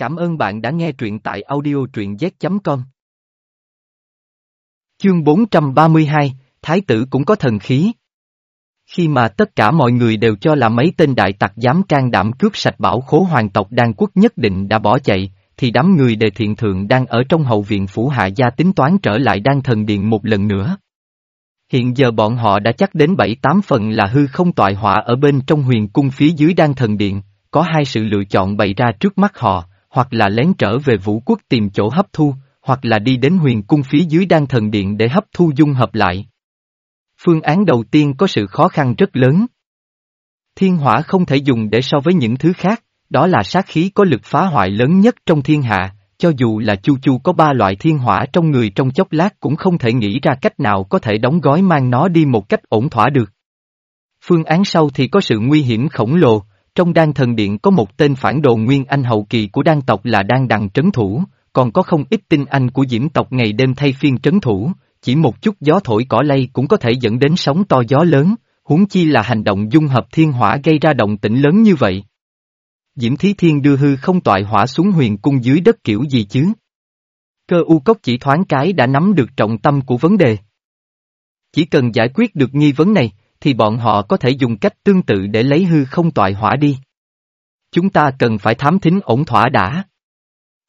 Cảm ơn bạn đã nghe truyện tại audio truyện z.com. Chương 432, Thái tử cũng có thần khí. Khi mà tất cả mọi người đều cho là mấy tên đại tặc dám can đảm cướp sạch bảo khố hoàng tộc đan quốc nhất định đã bỏ chạy, thì đám người đề thiện thượng đang ở trong hậu viện phủ hạ gia tính toán trở lại đan thần điện một lần nữa. Hiện giờ bọn họ đã chắc đến bảy tám phần là hư không tọa họa ở bên trong huyền cung phía dưới đan thần điện, có hai sự lựa chọn bày ra trước mắt họ, hoặc là lén trở về vũ quốc tìm chỗ hấp thu, hoặc là đi đến huyền cung phía dưới đan thần điện để hấp thu dung hợp lại. Phương án đầu tiên có sự khó khăn rất lớn. Thiên hỏa không thể dùng để so với những thứ khác, đó là sát khí có lực phá hoại lớn nhất trong thiên hạ, cho dù là Chu Chu có ba loại thiên hỏa trong người trong chốc lát cũng không thể nghĩ ra cách nào có thể đóng gói mang nó đi một cách ổn thỏa được. Phương án sau thì có sự nguy hiểm khổng lồ, trong đan thần điện có một tên phản đồ nguyên anh hậu kỳ của đan tộc là đan đằng trấn thủ, còn có không ít tinh anh của diễm tộc ngày đêm thay phiên trấn thủ, chỉ một chút gió thổi cỏ lay cũng có thể dẫn đến sóng to gió lớn, huống chi là hành động dung hợp thiên hỏa gây ra động tĩnh lớn như vậy. Diễm Thí Thiên đưa hư không toại hỏa xuống huyền cung dưới đất kiểu gì chứ? Cơ u cốc chỉ thoáng cái đã nắm được trọng tâm của vấn đề. Chỉ cần giải quyết được nghi vấn này, thì bọn họ có thể dùng cách tương tự để lấy hư không toại hỏa đi. Chúng ta cần phải thám thính ổn thỏa đã.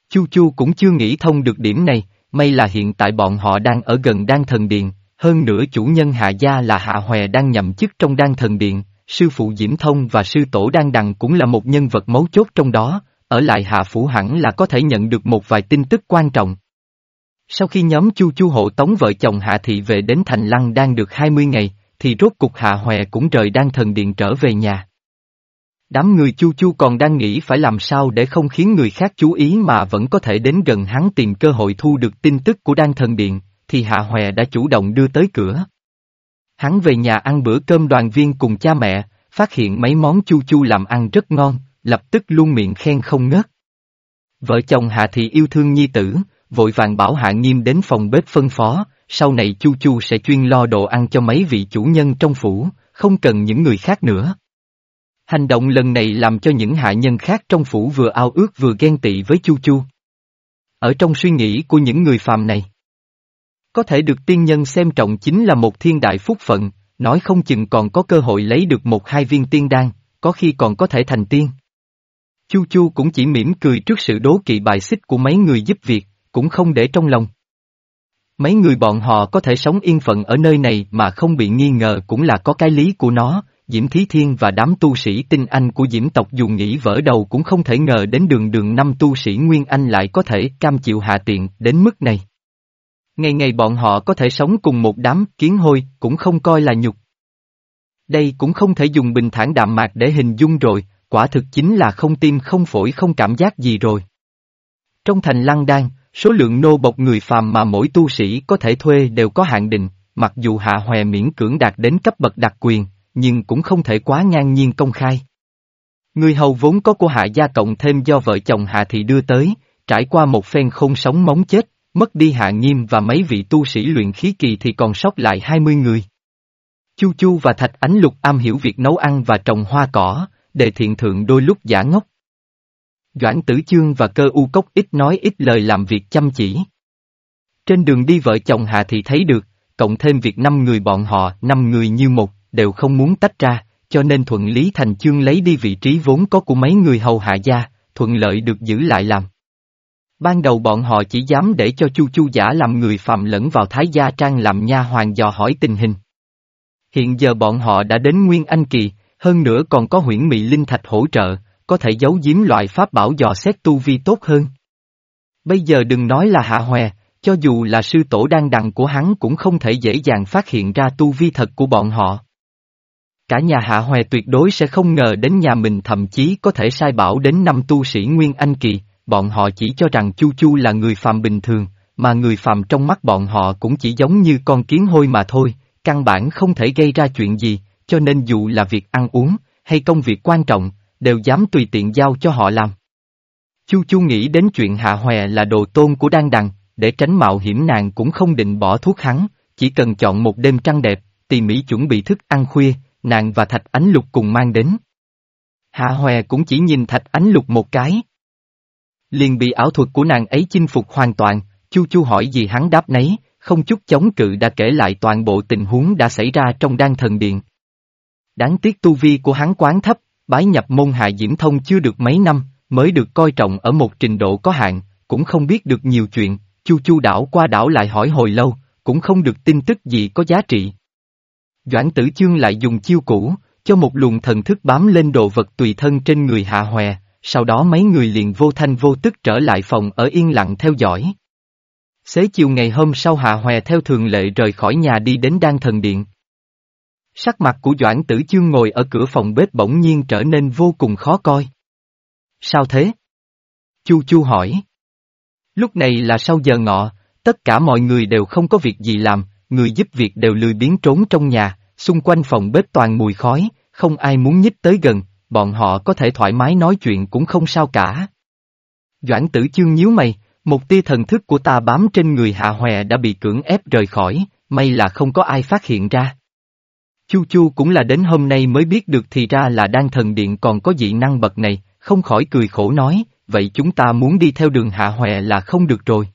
Chu Chu cũng chưa nghĩ thông được điểm này, may là hiện tại bọn họ đang ở gần Đan Thần Điện, hơn nữa chủ nhân Hạ Gia là Hạ Hòe đang nhậm chức trong Đan Thần Điện, sư phụ Diễm Thông và sư tổ Đan Đằng cũng là một nhân vật mấu chốt trong đó, ở lại Hạ Phủ hẳn là có thể nhận được một vài tin tức quan trọng. Sau khi nhóm Chu Chu hộ tống vợ chồng Hạ Thị về đến Thành Lăng đang được 20 ngày, thì rốt cục Hạ Hòe cũng rời Đan Thần Điện trở về nhà. Đám người Chu Chu còn đang nghĩ phải làm sao để không khiến người khác chú ý mà vẫn có thể đến gần hắn tìm cơ hội thu được tin tức của Đan Thần Điện, thì Hạ Hòe đã chủ động đưa tới cửa. Hắn về nhà ăn bữa cơm đoàn viên cùng cha mẹ, phát hiện mấy món chu chu làm ăn rất ngon, lập tức luôn miệng khen không ngớt. Vợ chồng Hạ Thị yêu thương nhi tử, vội vàng bảo Hạ Nghiêm đến phòng bếp phân phó, sau này chu chu sẽ chuyên lo đồ ăn cho mấy vị chủ nhân trong phủ, không cần những người khác nữa. Hành động lần này làm cho những hạ nhân khác trong phủ vừa ao ước vừa ghen tị với chu chu. Ở trong suy nghĩ của những người phàm này, có thể được tiên nhân xem trọng chính là một thiên đại phúc phận, nói không chừng còn có cơ hội lấy được một hai viên tiên đan, có khi còn có thể thành tiên. Chu Chu cũng chỉ mỉm cười trước sự đố kỵ bài xích của mấy người giúp việc, cũng không để trong lòng. Mấy người bọn họ có thể sống yên phận ở nơi này mà không bị nghi ngờ cũng là có cái lý của nó, Diễm Thí Thiên và đám tu sĩ tinh anh của Diễm tộc dù nghĩ vỡ đầu cũng không thể ngờ đến đường đường năm tu sĩ Nguyên Anh lại có thể cam chịu hạ tiện đến mức này. Ngày ngày bọn họ có thể sống cùng một đám kiến hôi cũng không coi là nhục. Đây cũng không thể dùng bình thản đạm mạc để hình dung rồi, quả thực chính là không tim không phổi không cảm giác gì rồi. Trong thành lăng đan, số lượng nô bộc người phàm mà mỗi tu sĩ có thể thuê đều có hạn định, mặc dù hạ hòe miễn cưỡng đạt đến cấp bậc đặc quyền, nhưng cũng không thể quá ngang nhiên công khai. Người hầu vốn có của hạ gia cộng thêm do vợ chồng hạ thị đưa tới, trải qua một phen không sống móng chết, mất đi hạ nghiêm và mấy vị tu sĩ luyện khí kỳ thì còn sót lại 20 người. Chu Chu và Thạch Ánh Lục am hiểu việc nấu ăn và trồng hoa cỏ, đề thiện thượng đôi lúc giả ngốc. Doãn Tử Chương và cơ u cốc ít nói ít lời làm việc chăm chỉ. Trên đường đi vợ chồng Hạ thì thấy được, cộng thêm việc năm người bọn họ, năm người như một, đều không muốn tách ra, cho nên thuận lý thành chương lấy đi vị trí vốn có của mấy người hầu hạ gia, thuận lợi được giữ lại làm. Ban đầu bọn họ chỉ dám để cho Chu Chu giả làm người phạm lẫn vào Thái Gia Trang làm nha hoàng dò hỏi tình hình. Hiện giờ bọn họ đã đến Nguyên Anh Kỳ, hơn nữa còn có huyễn mỹ linh thạch hỗ trợ, có thể giấu giếm loại pháp bảo dò xét tu vi tốt hơn. Bây giờ đừng nói là hạ hòe, cho dù là sư tổ đang đằng của hắn cũng không thể dễ dàng phát hiện ra tu vi thật của bọn họ. Cả nhà hạ hòe tuyệt đối sẽ không ngờ đến nhà mình thậm chí có thể sai bảo đến năm tu sĩ Nguyên Anh Kỳ, bọn họ chỉ cho rằng Chu Chu là người phàm bình thường, mà người phàm trong mắt bọn họ cũng chỉ giống như con kiến hôi mà thôi, căn bản không thể gây ra chuyện gì, cho nên dù là việc ăn uống, hay công việc quan trọng, đều dám tùy tiện giao cho họ làm. Chu Chu nghĩ đến chuyện Hạ Hòe là đồ tôn của Đan Đằng, để tránh mạo hiểm nàng cũng không định bỏ thuốc hắn, chỉ cần chọn một đêm trăng đẹp, tỉ mỉ chuẩn bị thức ăn khuya, nàng và Thạch Ánh Lục cùng mang đến. Hạ Hòe cũng chỉ nhìn Thạch Ánh Lục một cái. Liền bị ảo thuật của nàng ấy chinh phục hoàn toàn, Chu Chu hỏi gì hắn đáp nấy, không chút chống cự đã kể lại toàn bộ tình huống đã xảy ra trong đan thần điện. Đáng tiếc tu vi của hắn quán thấp, bái nhập môn hạ diễm thông chưa được mấy năm, mới được coi trọng ở một trình độ có hạn, cũng không biết được nhiều chuyện, chu chu đảo qua đảo lại hỏi hồi lâu, cũng không được tin tức gì có giá trị. Doãn tử chương lại dùng chiêu cũ, cho một luồng thần thức bám lên đồ vật tùy thân trên người hạ hòe, sau đó mấy người liền vô thanh vô tức trở lại phòng ở yên lặng theo dõi. Xế chiều ngày hôm sau hạ hòe theo thường lệ rời khỏi nhà đi đến đan thần điện. Sắc mặt của Doãn Tử Chương ngồi ở cửa phòng bếp bỗng nhiên trở nên vô cùng khó coi. Sao thế? Chu Chu hỏi. Lúc này là sau giờ ngọ, tất cả mọi người đều không có việc gì làm, người giúp việc đều lười biến trốn trong nhà, xung quanh phòng bếp toàn mùi khói, không ai muốn nhích tới gần, bọn họ có thể thoải mái nói chuyện cũng không sao cả. Doãn tử chương nhíu mày, một tia thần thức của ta bám trên người hạ hòe đã bị cưỡng ép rời khỏi, may là không có ai phát hiện ra. Chu Chu cũng là đến hôm nay mới biết được thì ra là đang thần điện còn có dị năng bậc này, không khỏi cười khổ nói, vậy chúng ta muốn đi theo đường hạ hòe là không được rồi.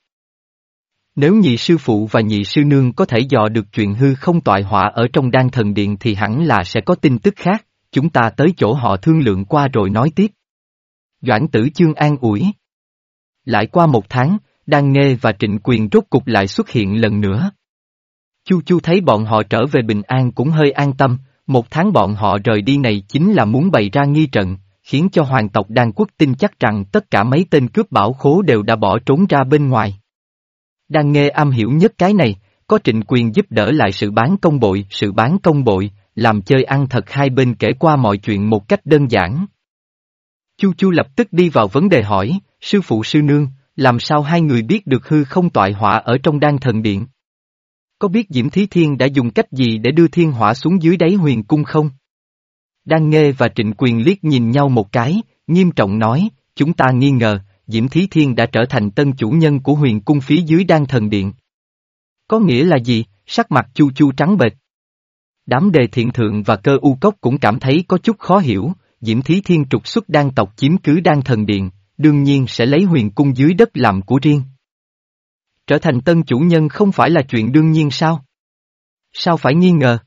Nếu nhị sư phụ và nhị sư nương có thể dò được chuyện hư không toại họa ở trong đan thần điện thì hẳn là sẽ có tin tức khác, chúng ta tới chỗ họ thương lượng qua rồi nói tiếp. Doãn tử chương an ủi. Lại qua một tháng, Đan Nghê và Trịnh Quyền rốt cục lại xuất hiện lần nữa. Chu Chu thấy bọn họ trở về bình an cũng hơi an tâm, một tháng bọn họ rời đi này chính là muốn bày ra nghi trận, khiến cho hoàng tộc Đan quốc tin chắc rằng tất cả mấy tên cướp bảo khố đều đã bỏ trốn ra bên ngoài. Đan Nghe am hiểu nhất cái này, có trịnh quyền giúp đỡ lại sự bán công bội, sự bán công bội, làm chơi ăn thật hai bên kể qua mọi chuyện một cách đơn giản. Chu Chu lập tức đi vào vấn đề hỏi, sư phụ sư nương, làm sao hai người biết được hư không toại họa ở trong đan thần điện? Có biết Diễm Thí Thiên đã dùng cách gì để đưa thiên hỏa xuống dưới đáy huyền cung không? Đan Nghê và Trịnh Quyền liếc nhìn nhau một cái, nghiêm trọng nói, chúng ta nghi ngờ, Diễm Thí Thiên đã trở thành tân chủ nhân của huyền cung phía dưới đan thần điện. Có nghĩa là gì? Sắc mặt chu chu trắng bệch. Đám đề thiện thượng và cơ u cốc cũng cảm thấy có chút khó hiểu, Diễm Thí Thiên trục xuất đan tộc chiếm cứ đan thần điện, đương nhiên sẽ lấy huyền cung dưới đất làm của riêng. Trở thành tân chủ nhân không phải là chuyện đương nhiên sao? Sao phải nghi ngờ?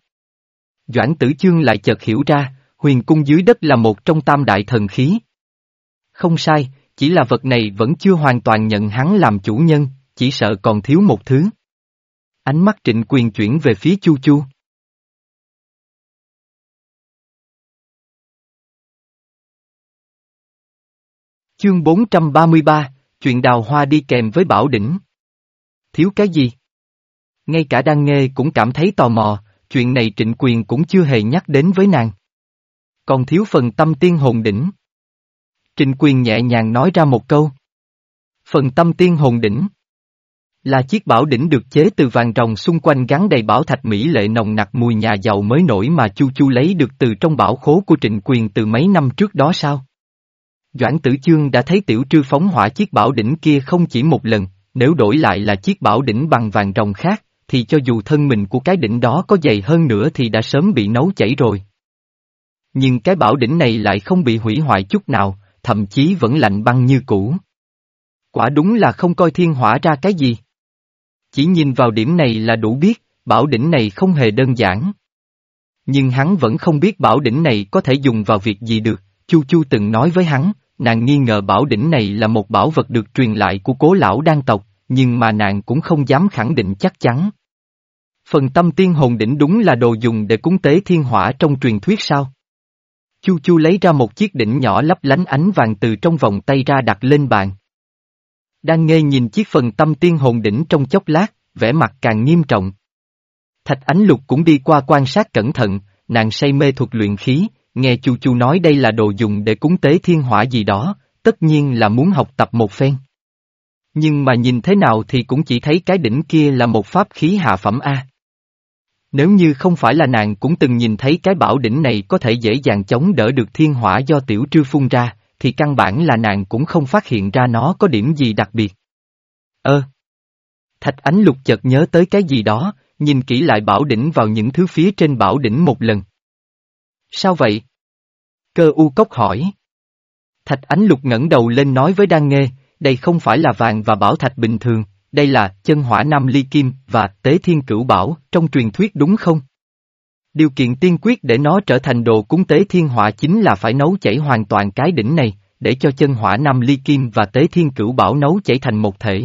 Doãn tử chương lại chợt hiểu ra, huyền cung dưới đất là một trong tam đại thần khí. Không sai, chỉ là vật này vẫn chưa hoàn toàn nhận hắn làm chủ nhân, chỉ sợ còn thiếu một thứ. Ánh mắt trịnh quyền chuyển về phía Chu Chu. Chương 433, chuyện đào hoa đi kèm với bảo đỉnh. Thiếu cái gì? Ngay cả Đăng Nghê cũng cảm thấy tò mò, chuyện này trịnh quyền cũng chưa hề nhắc đến với nàng. Còn thiếu phần tâm tiên hồn đỉnh. Trịnh quyền nhẹ nhàng nói ra một câu. Phần tâm tiên hồn đỉnh. Là chiếc bảo đỉnh được chế từ vàng rồng xung quanh gắn đầy bảo thạch mỹ lệ nồng nặc mùi nhà giàu mới nổi mà Chu Chu lấy được từ trong bảo khố của trịnh quyền từ mấy năm trước đó sao? Doãn tử chương đã thấy tiểu trư phóng hỏa chiếc bảo đỉnh kia không chỉ một lần, nếu đổi lại là chiếc bảo đỉnh bằng vàng rồng khác, thì cho dù thân mình của cái đỉnh đó có dày hơn nữa thì đã sớm bị nấu chảy rồi. Nhưng cái bảo đỉnh này lại không bị hủy hoại chút nào, thậm chí vẫn lạnh băng như cũ. Quả đúng là không coi thiên hỏa ra cái gì. Chỉ nhìn vào điểm này là đủ biết, bảo đỉnh này không hề đơn giản. Nhưng hắn vẫn không biết bảo đỉnh này có thể dùng vào việc gì được, Chu Chu từng nói với hắn, nàng nghi ngờ bảo đỉnh này là một bảo vật được truyền lại của cố lão đan tộc, nhưng mà nàng cũng không dám khẳng định chắc chắn. Phần tâm tiên hồn đỉnh đúng là đồ dùng để cúng tế thiên hỏa trong truyền thuyết sao? Chu Chu lấy ra một chiếc đỉnh nhỏ lấp lánh ánh vàng từ trong vòng tay ra đặt lên bàn. Đang nghe nhìn chiếc phần tâm tiên hồn đỉnh trong chốc lát, vẻ mặt càng nghiêm trọng. Thạch Ánh Lục cũng đi qua quan sát cẩn thận, nàng say mê thuật luyện khí, nghe Chu Chu nói đây là đồ dùng để cúng tế thiên hỏa gì đó, tất nhiên là muốn học tập một phen. Nhưng mà nhìn thế nào thì cũng chỉ thấy cái đỉnh kia là một pháp khí hạ phẩm A. Nếu như không phải là nàng cũng từng nhìn thấy cái bảo đỉnh này có thể dễ dàng chống đỡ được thiên hỏa do tiểu trư phun ra, thì căn bản là nàng cũng không phát hiện ra nó có điểm gì đặc biệt. Ơ! Thạch ánh lục chợt nhớ tới cái gì đó, nhìn kỹ lại bảo đỉnh vào những thứ phía trên bảo đỉnh một lần. Sao vậy? Cơ u cốc hỏi. Thạch ánh lục ngẩng đầu lên nói với Đan Nghê, đây không phải là vàng và bảo thạch bình thường, đây là chân hỏa nam ly kim và tế thiên cửu bảo trong truyền thuyết đúng không? Điều kiện tiên quyết để nó trở thành đồ cúng tế thiên hỏa chính là phải nấu chảy hoàn toàn cái đỉnh này, để cho chân hỏa nam ly kim và tế thiên cửu bảo nấu chảy thành một thể.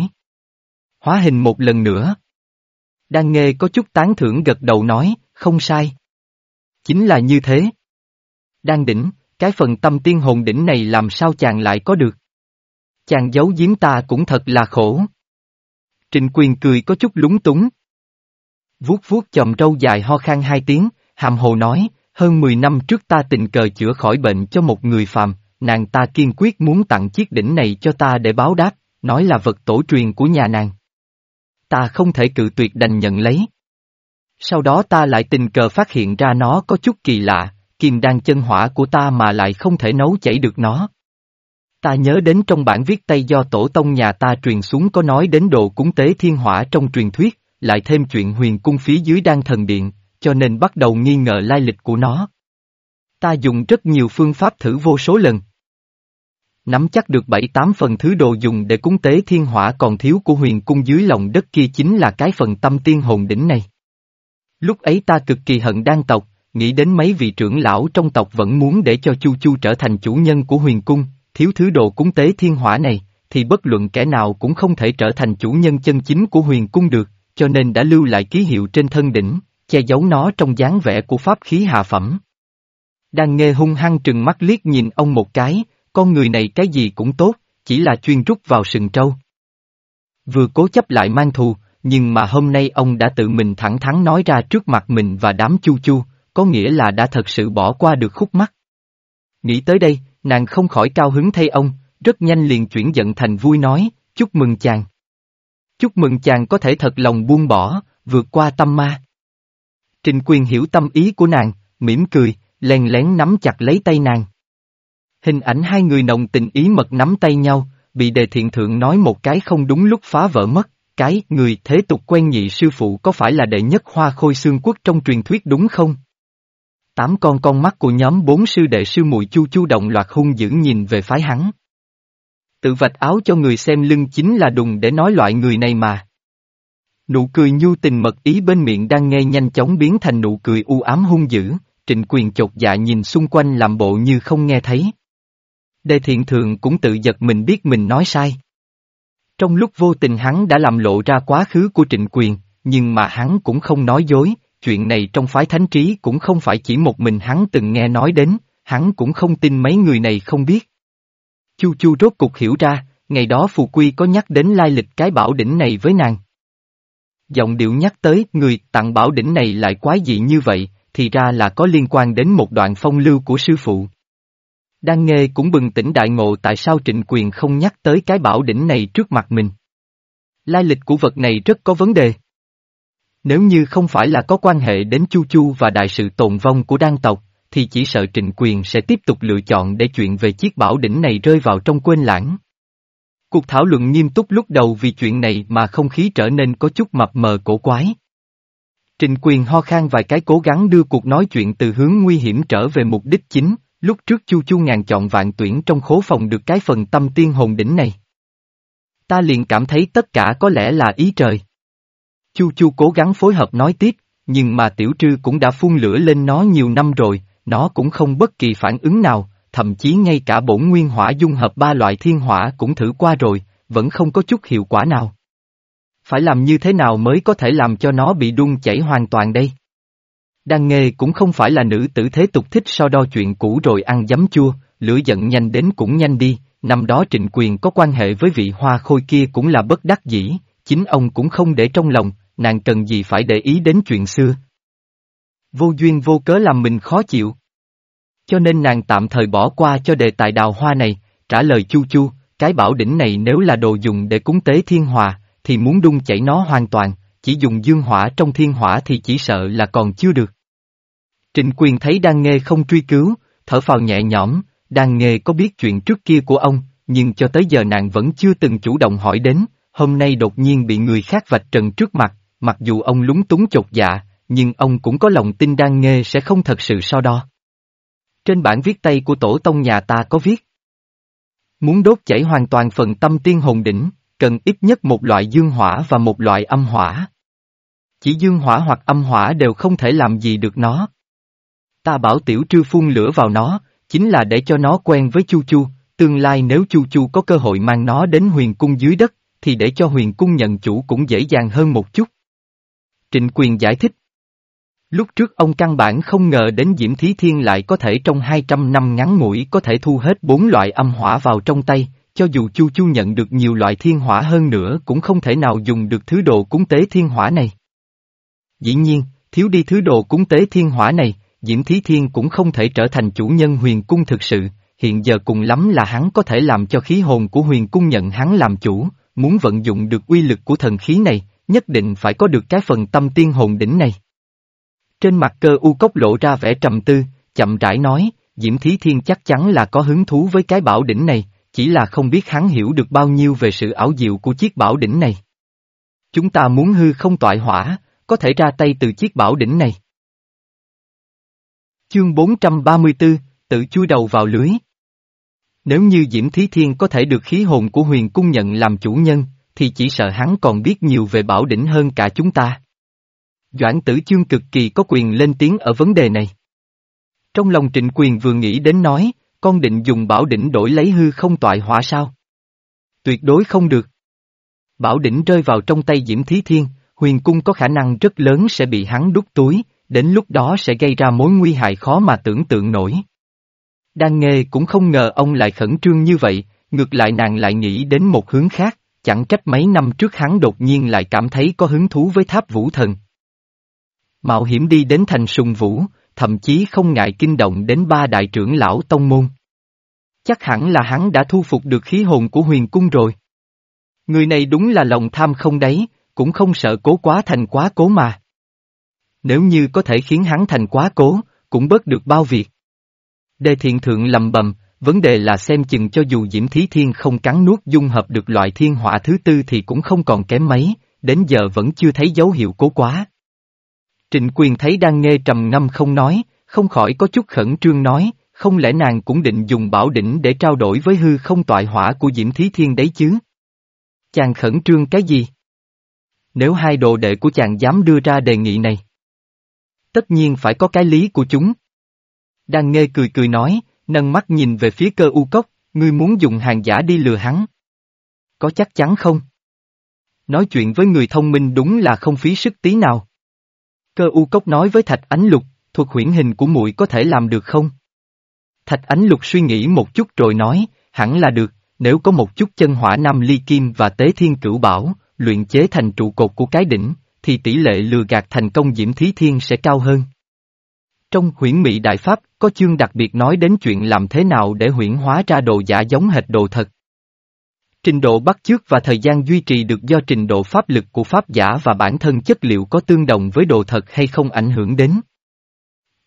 Hóa hình một lần nữa. Đang nghe có chút tán thưởng gật đầu nói, không sai. Chính là như thế. Đang đỉnh, cái phần tâm tiên hồn đỉnh này làm sao chàng lại có được? Chàng giấu giếm ta cũng thật là khổ. Trịnh quyền cười có chút lúng túng. Vuốt vuốt chòm râu dài ho khan hai tiếng, hàm hồ nói, hơn 10 năm trước ta tình cờ chữa khỏi bệnh cho một người phàm, nàng ta kiên quyết muốn tặng chiếc đỉnh này cho ta để báo đáp, nói là vật tổ truyền của nhà nàng. Ta không thể cự tuyệt đành nhận lấy. Sau đó ta lại tình cờ phát hiện ra nó có chút kỳ lạ, kim đan chân hỏa của ta mà lại không thể nấu chảy được nó. Ta nhớ đến trong bản viết tay do tổ tông nhà ta truyền xuống có nói đến đồ cúng tế thiên hỏa trong truyền thuyết, lại thêm chuyện huyền cung phía dưới đang thần điện, cho nên bắt đầu nghi ngờ lai lịch của nó. Ta dùng rất nhiều phương pháp thử vô số lần. Nắm chắc được bảy tám phần thứ đồ dùng để cúng tế thiên hỏa còn thiếu của huyền cung dưới lòng đất kia chính là cái phần tâm tiên hồn đỉnh này. Lúc ấy ta cực kỳ hận đan tộc, nghĩ đến mấy vị trưởng lão trong tộc vẫn muốn để cho Chu Chu trở thành chủ nhân của huyền cung, thiếu thứ đồ cúng tế thiên hỏa này, thì bất luận kẻ nào cũng không thể trở thành chủ nhân chân chính của huyền cung được, cho nên đã lưu lại ký hiệu trên thân đỉnh, che giấu nó trong dáng vẻ của pháp khí hạ phẩm. Đang nghe hung hăng trừng mắt liếc nhìn ông một cái, con người này cái gì cũng tốt, chỉ là chuyên rút vào sừng trâu. Vừa cố chấp lại mang thù, nhưng mà hôm nay ông đã tự mình thẳng thắn nói ra trước mặt mình và đám chu chu, có nghĩa là đã thật sự bỏ qua được khúc mắt. Nghĩ tới đây, nàng không khỏi cao hứng thay ông, rất nhanh liền chuyển giận thành vui nói, chúc mừng chàng. Chúc mừng chàng có thể thật lòng buông bỏ, vượt qua tâm ma. Trình quyền hiểu tâm ý của nàng, mỉm cười, lèn lén nắm chặt lấy tay nàng. Hình ảnh hai người nồng tình ý mật nắm tay nhau, bị đề thiện thượng nói một cái không đúng lúc phá vỡ mất, cái người thế tục quen nhị sư phụ có phải là đệ nhất hoa khôi xương quốc trong truyền thuyết đúng không? Tám con con mắt của nhóm bốn sư đệ sư muội chu chu động loạt hung dữ nhìn về phái hắn. Tự vạch áo cho người xem lưng chính là đùng để nói loại người này mà. Nụ cười nhu tình mật ý bên miệng đang nghe nhanh chóng biến thành nụ cười u ám hung dữ, trịnh quyền chột dạ nhìn xung quanh làm bộ như không nghe thấy. Đề thiện thường cũng tự giật mình biết mình nói sai. Trong lúc vô tình hắn đã làm lộ ra quá khứ của trịnh quyền, nhưng mà hắn cũng không nói dối, chuyện này trong phái thánh trí cũng không phải chỉ một mình hắn từng nghe nói đến, hắn cũng không tin mấy người này không biết. Chu Chu rốt cục hiểu ra, ngày đó Phù Quy có nhắc đến lai lịch cái bảo đỉnh này với nàng. Giọng điệu nhắc tới người tặng bảo đỉnh này lại quái dị như vậy, thì ra là có liên quan đến một đoạn phong lưu của sư phụ. Đang nghe cũng bừng tỉnh đại ngộ tại sao trịnh quyền không nhắc tới cái bảo đỉnh này trước mặt mình. Lai lịch của vật này rất có vấn đề. Nếu như không phải là có quan hệ đến Chu Chu và đại sự tồn vong của đan tộc, thì chỉ sợ trịnh quyền sẽ tiếp tục lựa chọn để chuyện về chiếc bảo đỉnh này rơi vào trong quên lãng. Cuộc thảo luận nghiêm túc lúc đầu vì chuyện này mà không khí trở nên có chút mập mờ cổ quái. Trịnh quyền ho khan vài cái cố gắng đưa cuộc nói chuyện từ hướng nguy hiểm trở về mục đích chính, lúc trước chu chu ngàn chọn vạn tuyển trong khố phòng được cái phần tâm tiên hồn đỉnh này. Ta liền cảm thấy tất cả có lẽ là ý trời. Chu chu cố gắng phối hợp nói tiếp, nhưng mà tiểu trư cũng đã phun lửa lên nó nhiều năm rồi, nó cũng không bất kỳ phản ứng nào, thậm chí ngay cả bổn nguyên hỏa dung hợp ba loại thiên hỏa cũng thử qua rồi, vẫn không có chút hiệu quả nào. Phải làm như thế nào mới có thể làm cho nó bị đun chảy hoàn toàn đây? Đăng nghề cũng không phải là nữ tử thế tục thích so đo chuyện cũ rồi ăn giấm chua, lửa giận nhanh đến cũng nhanh đi, năm đó trịnh quyền có quan hệ với vị hoa khôi kia cũng là bất đắc dĩ, chính ông cũng không để trong lòng, nàng cần gì phải để ý đến chuyện xưa. Vô duyên vô cớ làm mình khó chịu. Cho nên nàng tạm thời bỏ qua cho đề tài đào hoa này, trả lời chu chu, cái bảo đỉnh này nếu là đồ dùng để cúng tế thiên hòa, thì muốn đun chảy nó hoàn toàn, chỉ dùng dương hỏa trong thiên hỏa thì chỉ sợ là còn chưa được. Trịnh quyền thấy đang nghe không truy cứu, thở phào nhẹ nhõm, đang nghe có biết chuyện trước kia của ông, nhưng cho tới giờ nàng vẫn chưa từng chủ động hỏi đến, hôm nay đột nhiên bị người khác vạch trần trước mặt, mặc dù ông lúng túng chột dạ, nhưng ông cũng có lòng tin đang nghe sẽ không thật sự so đo. Trên bản viết tay của tổ tông nhà ta có viết. Muốn đốt chảy hoàn toàn phần tâm tiên hồn đỉnh, cần ít nhất một loại dương hỏa và một loại âm hỏa. Chỉ dương hỏa hoặc âm hỏa đều không thể làm gì được nó. Ta bảo tiểu trư phun lửa vào nó, chính là để cho nó quen với Chu Chu, tương lai nếu Chu Chu có cơ hội mang nó đến huyền cung dưới đất, thì để cho huyền cung nhận chủ cũng dễ dàng hơn một chút. Trịnh quyền giải thích. Lúc trước ông căn bản không ngờ đến Diễm Thí Thiên lại có thể trong 200 năm ngắn ngủi có thể thu hết bốn loại âm hỏa vào trong tay, cho dù Chu Chu nhận được nhiều loại thiên hỏa hơn nữa cũng không thể nào dùng được thứ đồ cúng tế thiên hỏa này. Dĩ nhiên, thiếu đi thứ đồ cúng tế thiên hỏa này, Diễm Thí Thiên cũng không thể trở thành chủ nhân huyền cung thực sự, hiện giờ cùng lắm là hắn có thể làm cho khí hồn của huyền cung nhận hắn làm chủ, muốn vận dụng được uy lực của thần khí này, nhất định phải có được cái phần tâm tiên hồn đỉnh này. Trên mặt cơ u cốc lộ ra vẻ trầm tư, chậm rãi nói, Diễm Thí Thiên chắc chắn là có hứng thú với cái bảo đỉnh này, chỉ là không biết hắn hiểu được bao nhiêu về sự ảo diệu của chiếc bảo đỉnh này. Chúng ta muốn hư không toại hỏa, có thể ra tay từ chiếc bảo đỉnh này. Chương 434, tự chui đầu vào lưới. Nếu như Diễm Thí Thiên có thể được khí hồn của huyền cung nhận làm chủ nhân, thì chỉ sợ hắn còn biết nhiều về bảo đỉnh hơn cả chúng ta. Doãn tử chương cực kỳ có quyền lên tiếng ở vấn đề này. Trong lòng trịnh quyền vừa nghĩ đến nói, con định dùng bảo đỉnh đổi lấy hư không toại hỏa sao? Tuyệt đối không được. Bảo đỉnh rơi vào trong tay Diễm Thí Thiên, huyền cung có khả năng rất lớn sẽ bị hắn đút túi, đến lúc đó sẽ gây ra mối nguy hại khó mà tưởng tượng nổi. Đan Nghê cũng không ngờ ông lại khẩn trương như vậy, ngược lại nàng lại nghĩ đến một hướng khác, chẳng trách mấy năm trước hắn đột nhiên lại cảm thấy có hứng thú với tháp vũ thần. Mạo hiểm đi đến thành sùng vũ, thậm chí không ngại kinh động đến ba đại trưởng lão tông môn. Chắc hẳn là hắn đã thu phục được khí hồn của huyền cung rồi. Người này đúng là lòng tham không đấy, cũng không sợ cố quá thành quá cố mà. Nếu như có thể khiến hắn thành quá cố, cũng bớt được bao việc. Đề thiện thượng lầm bầm, vấn đề là xem chừng cho dù Diễm Thí Thiên không cắn nuốt dung hợp được loại thiên hỏa thứ tư thì cũng không còn kém mấy, đến giờ vẫn chưa thấy dấu hiệu cố quá. Trịnh quyền thấy đang nghe trầm ngâm không nói, không khỏi có chút khẩn trương nói, không lẽ nàng cũng định dùng bảo đỉnh để trao đổi với hư không toại hỏa của Diễm Thí Thiên đấy chứ? Chàng khẩn trương cái gì? Nếu hai đồ đệ của chàng dám đưa ra đề nghị này. Tất nhiên phải có cái lý của chúng. Đang nghe cười cười nói, nâng mắt nhìn về phía cơ u cốc, ngươi muốn dùng hàng giả đi lừa hắn. Có chắc chắn không? Nói chuyện với người thông minh đúng là không phí sức tí nào. Cơ u cốc nói với Thạch Ánh Lục, thuật huyễn hình của muội có thể làm được không? Thạch Ánh Lục suy nghĩ một chút rồi nói, hẳn là được, nếu có một chút chân hỏa nam ly kim và tế thiên cửu bảo, luyện chế thành trụ cột của cái đỉnh, thì tỷ lệ lừa gạt thành công diễm thí thiên sẽ cao hơn. Trong huyễn mỹ đại pháp, có chương đặc biệt nói đến chuyện làm thế nào để huyễn hóa ra đồ giả giống hệt đồ thật. Trình độ bắt chước và thời gian duy trì được do trình độ pháp lực của pháp giả và bản thân chất liệu có tương đồng với đồ thật hay không ảnh hưởng đến.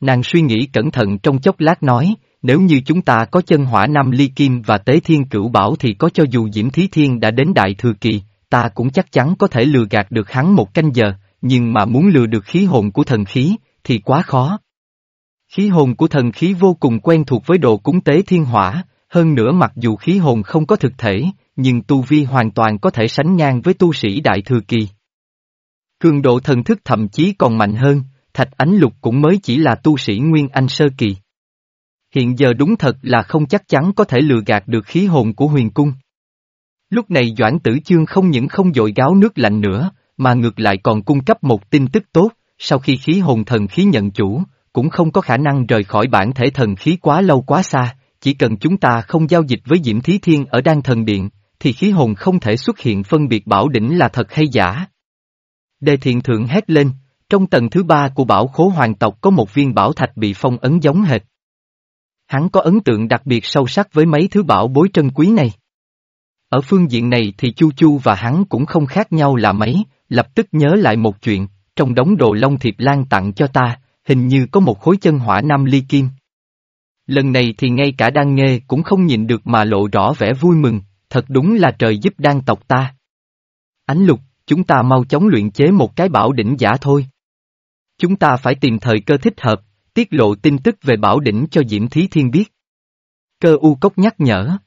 Nàng suy nghĩ cẩn thận trong chốc lát nói, nếu như chúng ta có chân hỏa nam ly kim và tế thiên cửu bảo thì có cho dù Diễm Thí Thiên đã đến đại thừa kỳ, ta cũng chắc chắn có thể lừa gạt được hắn một canh giờ, nhưng mà muốn lừa được khí hồn của thần khí, thì quá khó. Khí hồn của thần khí vô cùng quen thuộc với đồ cúng tế thiên hỏa, hơn nữa mặc dù khí hồn không có thực thể, nhưng tu vi hoàn toàn có thể sánh ngang với tu sĩ đại thừa kỳ. Cường độ thần thức thậm chí còn mạnh hơn, thạch ánh lục cũng mới chỉ là tu sĩ Nguyên Anh Sơ Kỳ. Hiện giờ đúng thật là không chắc chắn có thể lừa gạt được khí hồn của huyền cung. Lúc này Doãn Tử Chương không những không dội gáo nước lạnh nữa, mà ngược lại còn cung cấp một tin tức tốt, sau khi khí hồn thần khí nhận chủ, cũng không có khả năng rời khỏi bản thể thần khí quá lâu quá xa, chỉ cần chúng ta không giao dịch với Diễm Thí Thiên ở Đan Thần Điện, thì khí hồn không thể xuất hiện phân biệt bảo đỉnh là thật hay giả. Đề thiện thượng hét lên, trong tầng thứ ba của bảo khố hoàng tộc có một viên bảo thạch bị phong ấn giống hệt. Hắn có ấn tượng đặc biệt sâu sắc với mấy thứ bảo bối trân quý này. Ở phương diện này thì Chu Chu và hắn cũng không khác nhau là mấy, lập tức nhớ lại một chuyện, trong đống đồ long thiệp lan tặng cho ta, hình như có một khối chân hỏa nam ly kim. Lần này thì ngay cả đan nghê cũng không nhìn được mà lộ rõ vẻ vui mừng, thật đúng là trời giúp đan tộc ta. Ánh lục, chúng ta mau chóng luyện chế một cái bảo đỉnh giả thôi. Chúng ta phải tìm thời cơ thích hợp, tiết lộ tin tức về bảo đỉnh cho Diễm Thí Thiên biết. Cơ u cốc nhắc nhở.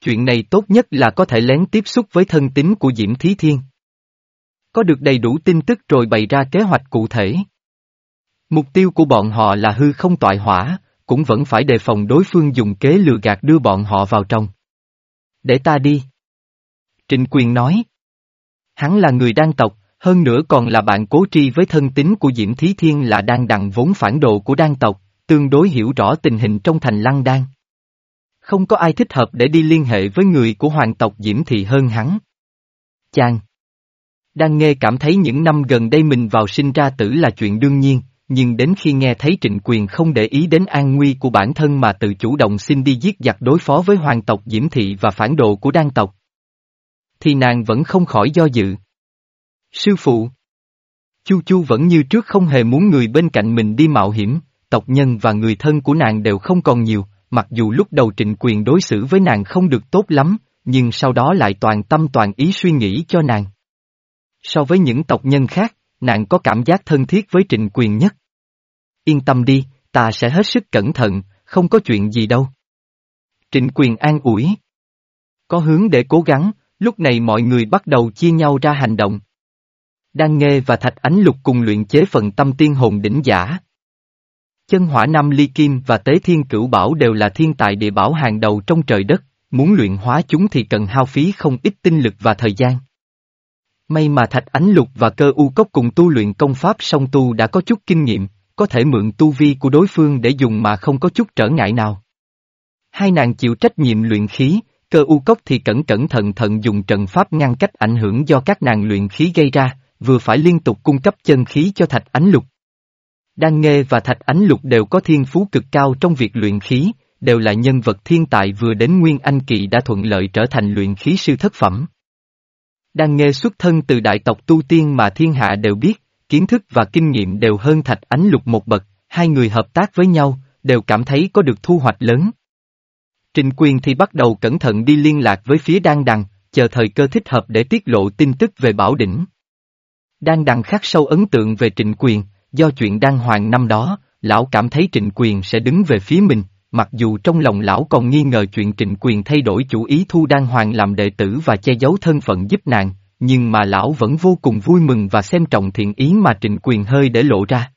Chuyện này tốt nhất là có thể lén tiếp xúc với thân tín của Diễm Thí Thiên. Có được đầy đủ tin tức rồi bày ra kế hoạch cụ thể. Mục tiêu của bọn họ là hư không tọa hỏa, cũng vẫn phải đề phòng đối phương dùng kế lừa gạt đưa bọn họ vào trong. Để ta đi. Trịnh Quyền nói. Hắn là người đan tộc, hơn nữa còn là bạn cố tri với thân tín của Diễm Thí Thiên là đan đặng vốn phản đồ của đan tộc, tương đối hiểu rõ tình hình trong thành lăng đan. Không có ai thích hợp để đi liên hệ với người của hoàng tộc Diễm Thị hơn hắn. Chàng. Đang nghe cảm thấy những năm gần đây mình vào sinh ra tử là chuyện đương nhiên, nhưng đến khi nghe thấy trịnh quyền không để ý đến an nguy của bản thân mà tự chủ động xin đi giết giặc đối phó với hoàng tộc Diễm Thị và phản đồ của đan tộc. Thì nàng vẫn không khỏi do dự. Sư phụ. Chu Chu vẫn như trước không hề muốn người bên cạnh mình đi mạo hiểm, tộc nhân và người thân của nàng đều không còn nhiều, mặc dù lúc đầu trịnh quyền đối xử với nàng không được tốt lắm, nhưng sau đó lại toàn tâm toàn ý suy nghĩ cho nàng. So với những tộc nhân khác, nàng có cảm giác thân thiết với trịnh quyền nhất. Yên tâm đi, ta sẽ hết sức cẩn thận, không có chuyện gì đâu. Trịnh quyền an ủi. Có hướng để cố gắng, lúc này mọi người bắt đầu chia nhau ra hành động. Đan Nghê và Thạch Ánh Lục cùng luyện chế phần tâm tiên hồn đỉnh giả. Chân hỏa nam ly kim và tế thiên cửu bảo đều là thiên tài địa bảo hàng đầu trong trời đất, muốn luyện hóa chúng thì cần hao phí không ít tinh lực và thời gian. May mà Thạch Ánh Lục và cơ u cốc cùng tu luyện công pháp song tu đã có chút kinh nghiệm, có thể mượn tu vi của đối phương để dùng mà không có chút trở ngại nào. Hai nàng chịu trách nhiệm luyện khí, cơ u cốc thì cẩn cẩn thận thận dùng trận pháp ngăn cách ảnh hưởng do các nàng luyện khí gây ra, vừa phải liên tục cung cấp chân khí cho Thạch Ánh Lục. Đan Nghê và Thạch Ánh Lục đều có thiên phú cực cao trong việc luyện khí, đều là nhân vật thiên tài vừa đến Nguyên Anh Kỳ đã thuận lợi trở thành luyện khí sư thất phẩm đang nghe xuất thân từ đại tộc tu tiên mà thiên hạ đều biết, kiến thức và kinh nghiệm đều hơn Thạch Ánh Lục một bậc, hai người hợp tác với nhau, đều cảm thấy có được thu hoạch lớn. Trình Quyền thì bắt đầu cẩn thận đi liên lạc với phía Đan Đằng, chờ thời cơ thích hợp để tiết lộ tin tức về Bảo Đỉnh. Đan Đằng khắc sâu ấn tượng về Trịnh Quyền, do chuyện Đan Hoàng năm đó, lão cảm thấy Trịnh Quyền sẽ đứng về phía mình, mặc dù trong lòng lão còn nghi ngờ chuyện Trịnh Quyền thay đổi chủ ý thu Đan Hoàng làm đệ tử và che giấu thân phận giúp nàng, nhưng mà lão vẫn vô cùng vui mừng và xem trọng thiện ý mà Trịnh Quyền hơi để lộ ra.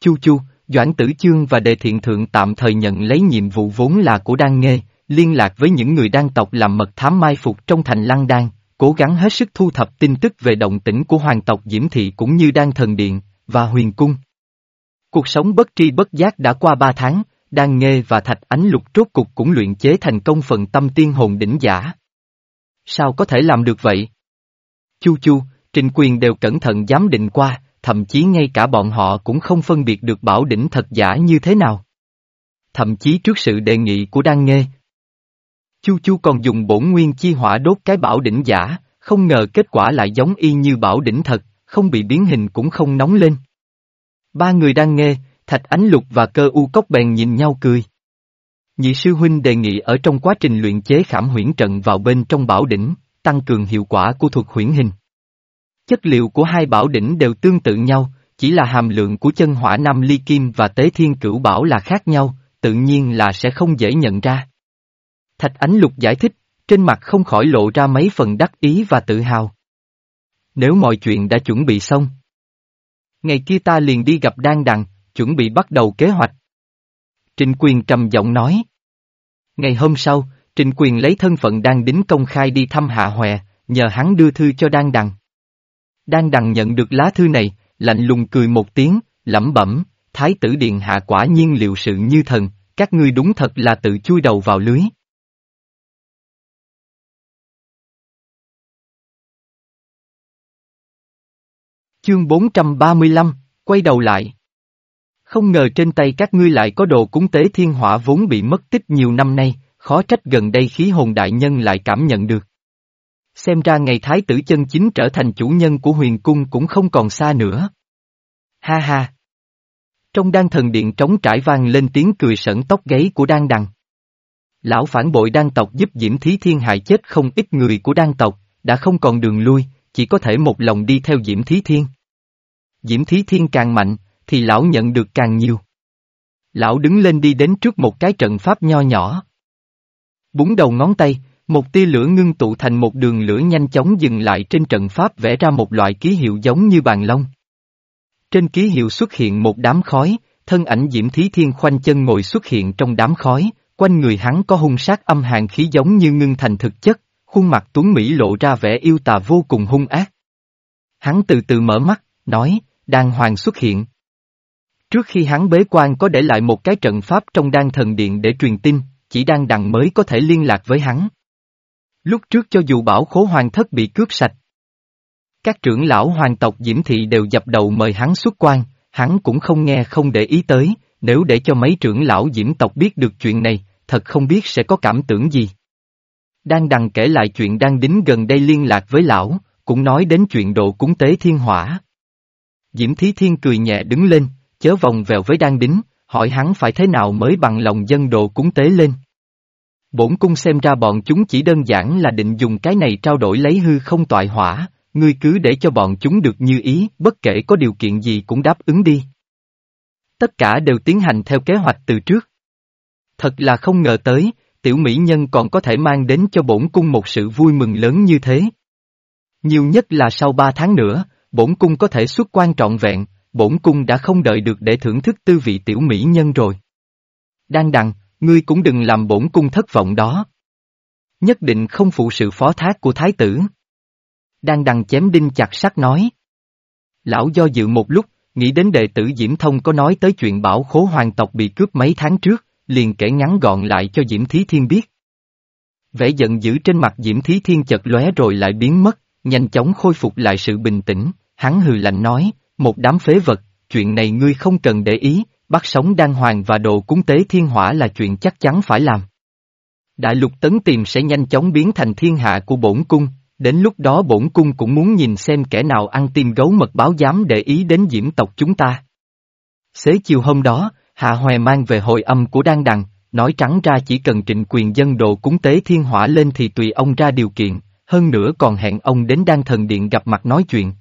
Chu Chu, Doãn Tử Chương và Đề Thiện Thượng tạm thời nhận lấy nhiệm vụ vốn là của Đan Nghê, liên lạc với những người đan tộc làm mật thám mai phục trong thành Lăng Đan, cố gắng hết sức thu thập tin tức về động tĩnh của hoàng tộc Diễm Thị cũng như Đan Thần Điện, và Huyền Cung. Cuộc sống bất tri bất giác đã qua ba tháng, Đan Nghê và Thạch Ánh Lục rốt cục cũng luyện chế thành công phần tâm tiên hồn đỉnh giả. Sao có thể làm được vậy? Chu Chu, Trình Quyền đều cẩn thận giám định qua, thậm chí ngay cả bọn họ cũng không phân biệt được bảo đỉnh thật giả như thế nào. Thậm chí trước sự đề nghị của Đan Nghê. Chu Chu còn dùng bổn nguyên chi hỏa đốt cái bảo đỉnh giả, không ngờ kết quả lại giống y như bảo đỉnh thật, không bị biến hình cũng không nóng lên. Ba người đang nghe, Thạch Ánh Lục và cơ u cốc bèn nhìn nhau cười. Nhị sư huynh đề nghị ở trong quá trình luyện chế khảm huyễn trận vào bên trong bảo đỉnh, tăng cường hiệu quả của thuật huyễn hình. Chất liệu của hai bảo đỉnh đều tương tự nhau, chỉ là hàm lượng của chân hỏa nam ly kim và tế thiên cửu bảo là khác nhau, tự nhiên là sẽ không dễ nhận ra. Thạch Ánh Lục giải thích, trên mặt không khỏi lộ ra mấy phần đắc ý và tự hào. Nếu mọi chuyện đã chuẩn bị xong. Ngày kia ta liền đi gặp Đan Đằng, chuẩn bị bắt đầu kế hoạch. Trịnh Quyền trầm giọng nói. Ngày hôm sau, Trịnh Quyền lấy thân phận đang đính công khai đi thăm Hạ Hòe, nhờ hắn đưa thư cho Đan Đằng. Đan Đằng nhận được lá thư này, lạnh lùng cười một tiếng, lẩm bẩm, Thái tử Điện Hạ quả nhiên liệu sự như thần, các ngươi đúng thật là tự chui đầu vào lưới. Chương 435, quay đầu lại. Không ngờ trên tay các ngươi lại có đồ cúng tế thiên hỏa vốn bị mất tích nhiều năm nay, khó trách gần đây khí hồn đại nhân lại cảm nhận được. Xem ra ngày thái tử chân chính trở thành chủ nhân của huyền cung cũng không còn xa nữa. Ha ha! Trong đan thần điện trống trải vang lên tiếng cười sẩn tóc gáy của đan đằng. Lão phản bội đan tộc giúp Diễm Thí Thiên hại chết không ít người của đan tộc, đã không còn đường lui, chỉ có thể một lòng đi theo Diễm Thí Thiên. Diễm Thí Thiên càng mạnh, thì lão nhận được càng nhiều. Lão đứng lên đi đến trước một cái trận pháp nho nhỏ. Búng đầu ngón tay, một tia lửa ngưng tụ thành một đường lửa nhanh chóng dừng lại trên trận pháp vẽ ra một loại ký hiệu giống như bàn long. Trên ký hiệu xuất hiện một đám khói, thân ảnh Diễm Thí Thiên khoanh chân ngồi xuất hiện trong đám khói, quanh người hắn có hung sát âm hàn khí giống như ngưng thành thực chất, khuôn mặt tuấn Mỹ lộ ra vẻ yêu tà vô cùng hung ác. Hắn từ từ mở mắt, nói, đàng hoàng xuất hiện. Trước khi hắn bế quan có để lại một cái trận pháp trong đan thần điện để truyền tin, chỉ đan đằng mới có thể liên lạc với hắn. Lúc trước cho dù bảo khố hoàng thất bị cướp sạch. Các trưởng lão hoàng tộc Diễm Thị đều dập đầu mời hắn xuất quan, hắn cũng không nghe không để ý tới, nếu để cho mấy trưởng lão Diễm tộc biết được chuyện này, thật không biết sẽ có cảm tưởng gì. Đang đằng kể lại chuyện đang đính gần đây liên lạc với lão, cũng nói đến chuyện độ cúng tế thiên hỏa. Diễm Thí Thiên cười nhẹ đứng lên, chớ vòng vèo với đan đính, hỏi hắn phải thế nào mới bằng lòng dân đồ cúng tế lên. Bổn cung xem ra bọn chúng chỉ đơn giản là định dùng cái này trao đổi lấy hư không toại hỏa, ngươi cứ để cho bọn chúng được như ý, bất kể có điều kiện gì cũng đáp ứng đi. Tất cả đều tiến hành theo kế hoạch từ trước. Thật là không ngờ tới, tiểu mỹ nhân còn có thể mang đến cho bổn cung một sự vui mừng lớn như thế. Nhiều nhất là sau ba tháng nữa, bổn cung có thể xuất quan trọn vẹn, bổn cung đã không đợi được để thưởng thức tư vị tiểu mỹ nhân rồi. Đang đằng, ngươi cũng đừng làm bổn cung thất vọng đó. Nhất định không phụ sự phó thác của thái tử. Đang đằng chém đinh chặt sắt nói. Lão do dự một lúc, nghĩ đến đệ tử Diễm Thông có nói tới chuyện bảo khố hoàng tộc bị cướp mấy tháng trước, liền kể ngắn gọn lại cho Diễm Thí Thiên biết. Vẻ giận dữ trên mặt Diễm Thí Thiên chợt lóe rồi lại biến mất, nhanh chóng khôi phục lại sự bình tĩnh, hắn hừ lạnh nói, một đám phế vật, chuyện này ngươi không cần để ý, bắt sống đan hoàng và đồ cúng tế thiên hỏa là chuyện chắc chắn phải làm. Đại lục tấn tìm sẽ nhanh chóng biến thành thiên hạ của bổn cung, đến lúc đó bổn cung cũng muốn nhìn xem kẻ nào ăn tim gấu mật báo dám để ý đến diễm tộc chúng ta. Xế chiều hôm đó, Hạ Hoè mang về hội âm của Đan Đằng, nói trắng ra chỉ cần trịnh quyền dân đồ cúng tế thiên hỏa lên thì tùy ông ra điều kiện, hơn nữa còn hẹn ông đến Đan Thần Điện gặp mặt nói chuyện.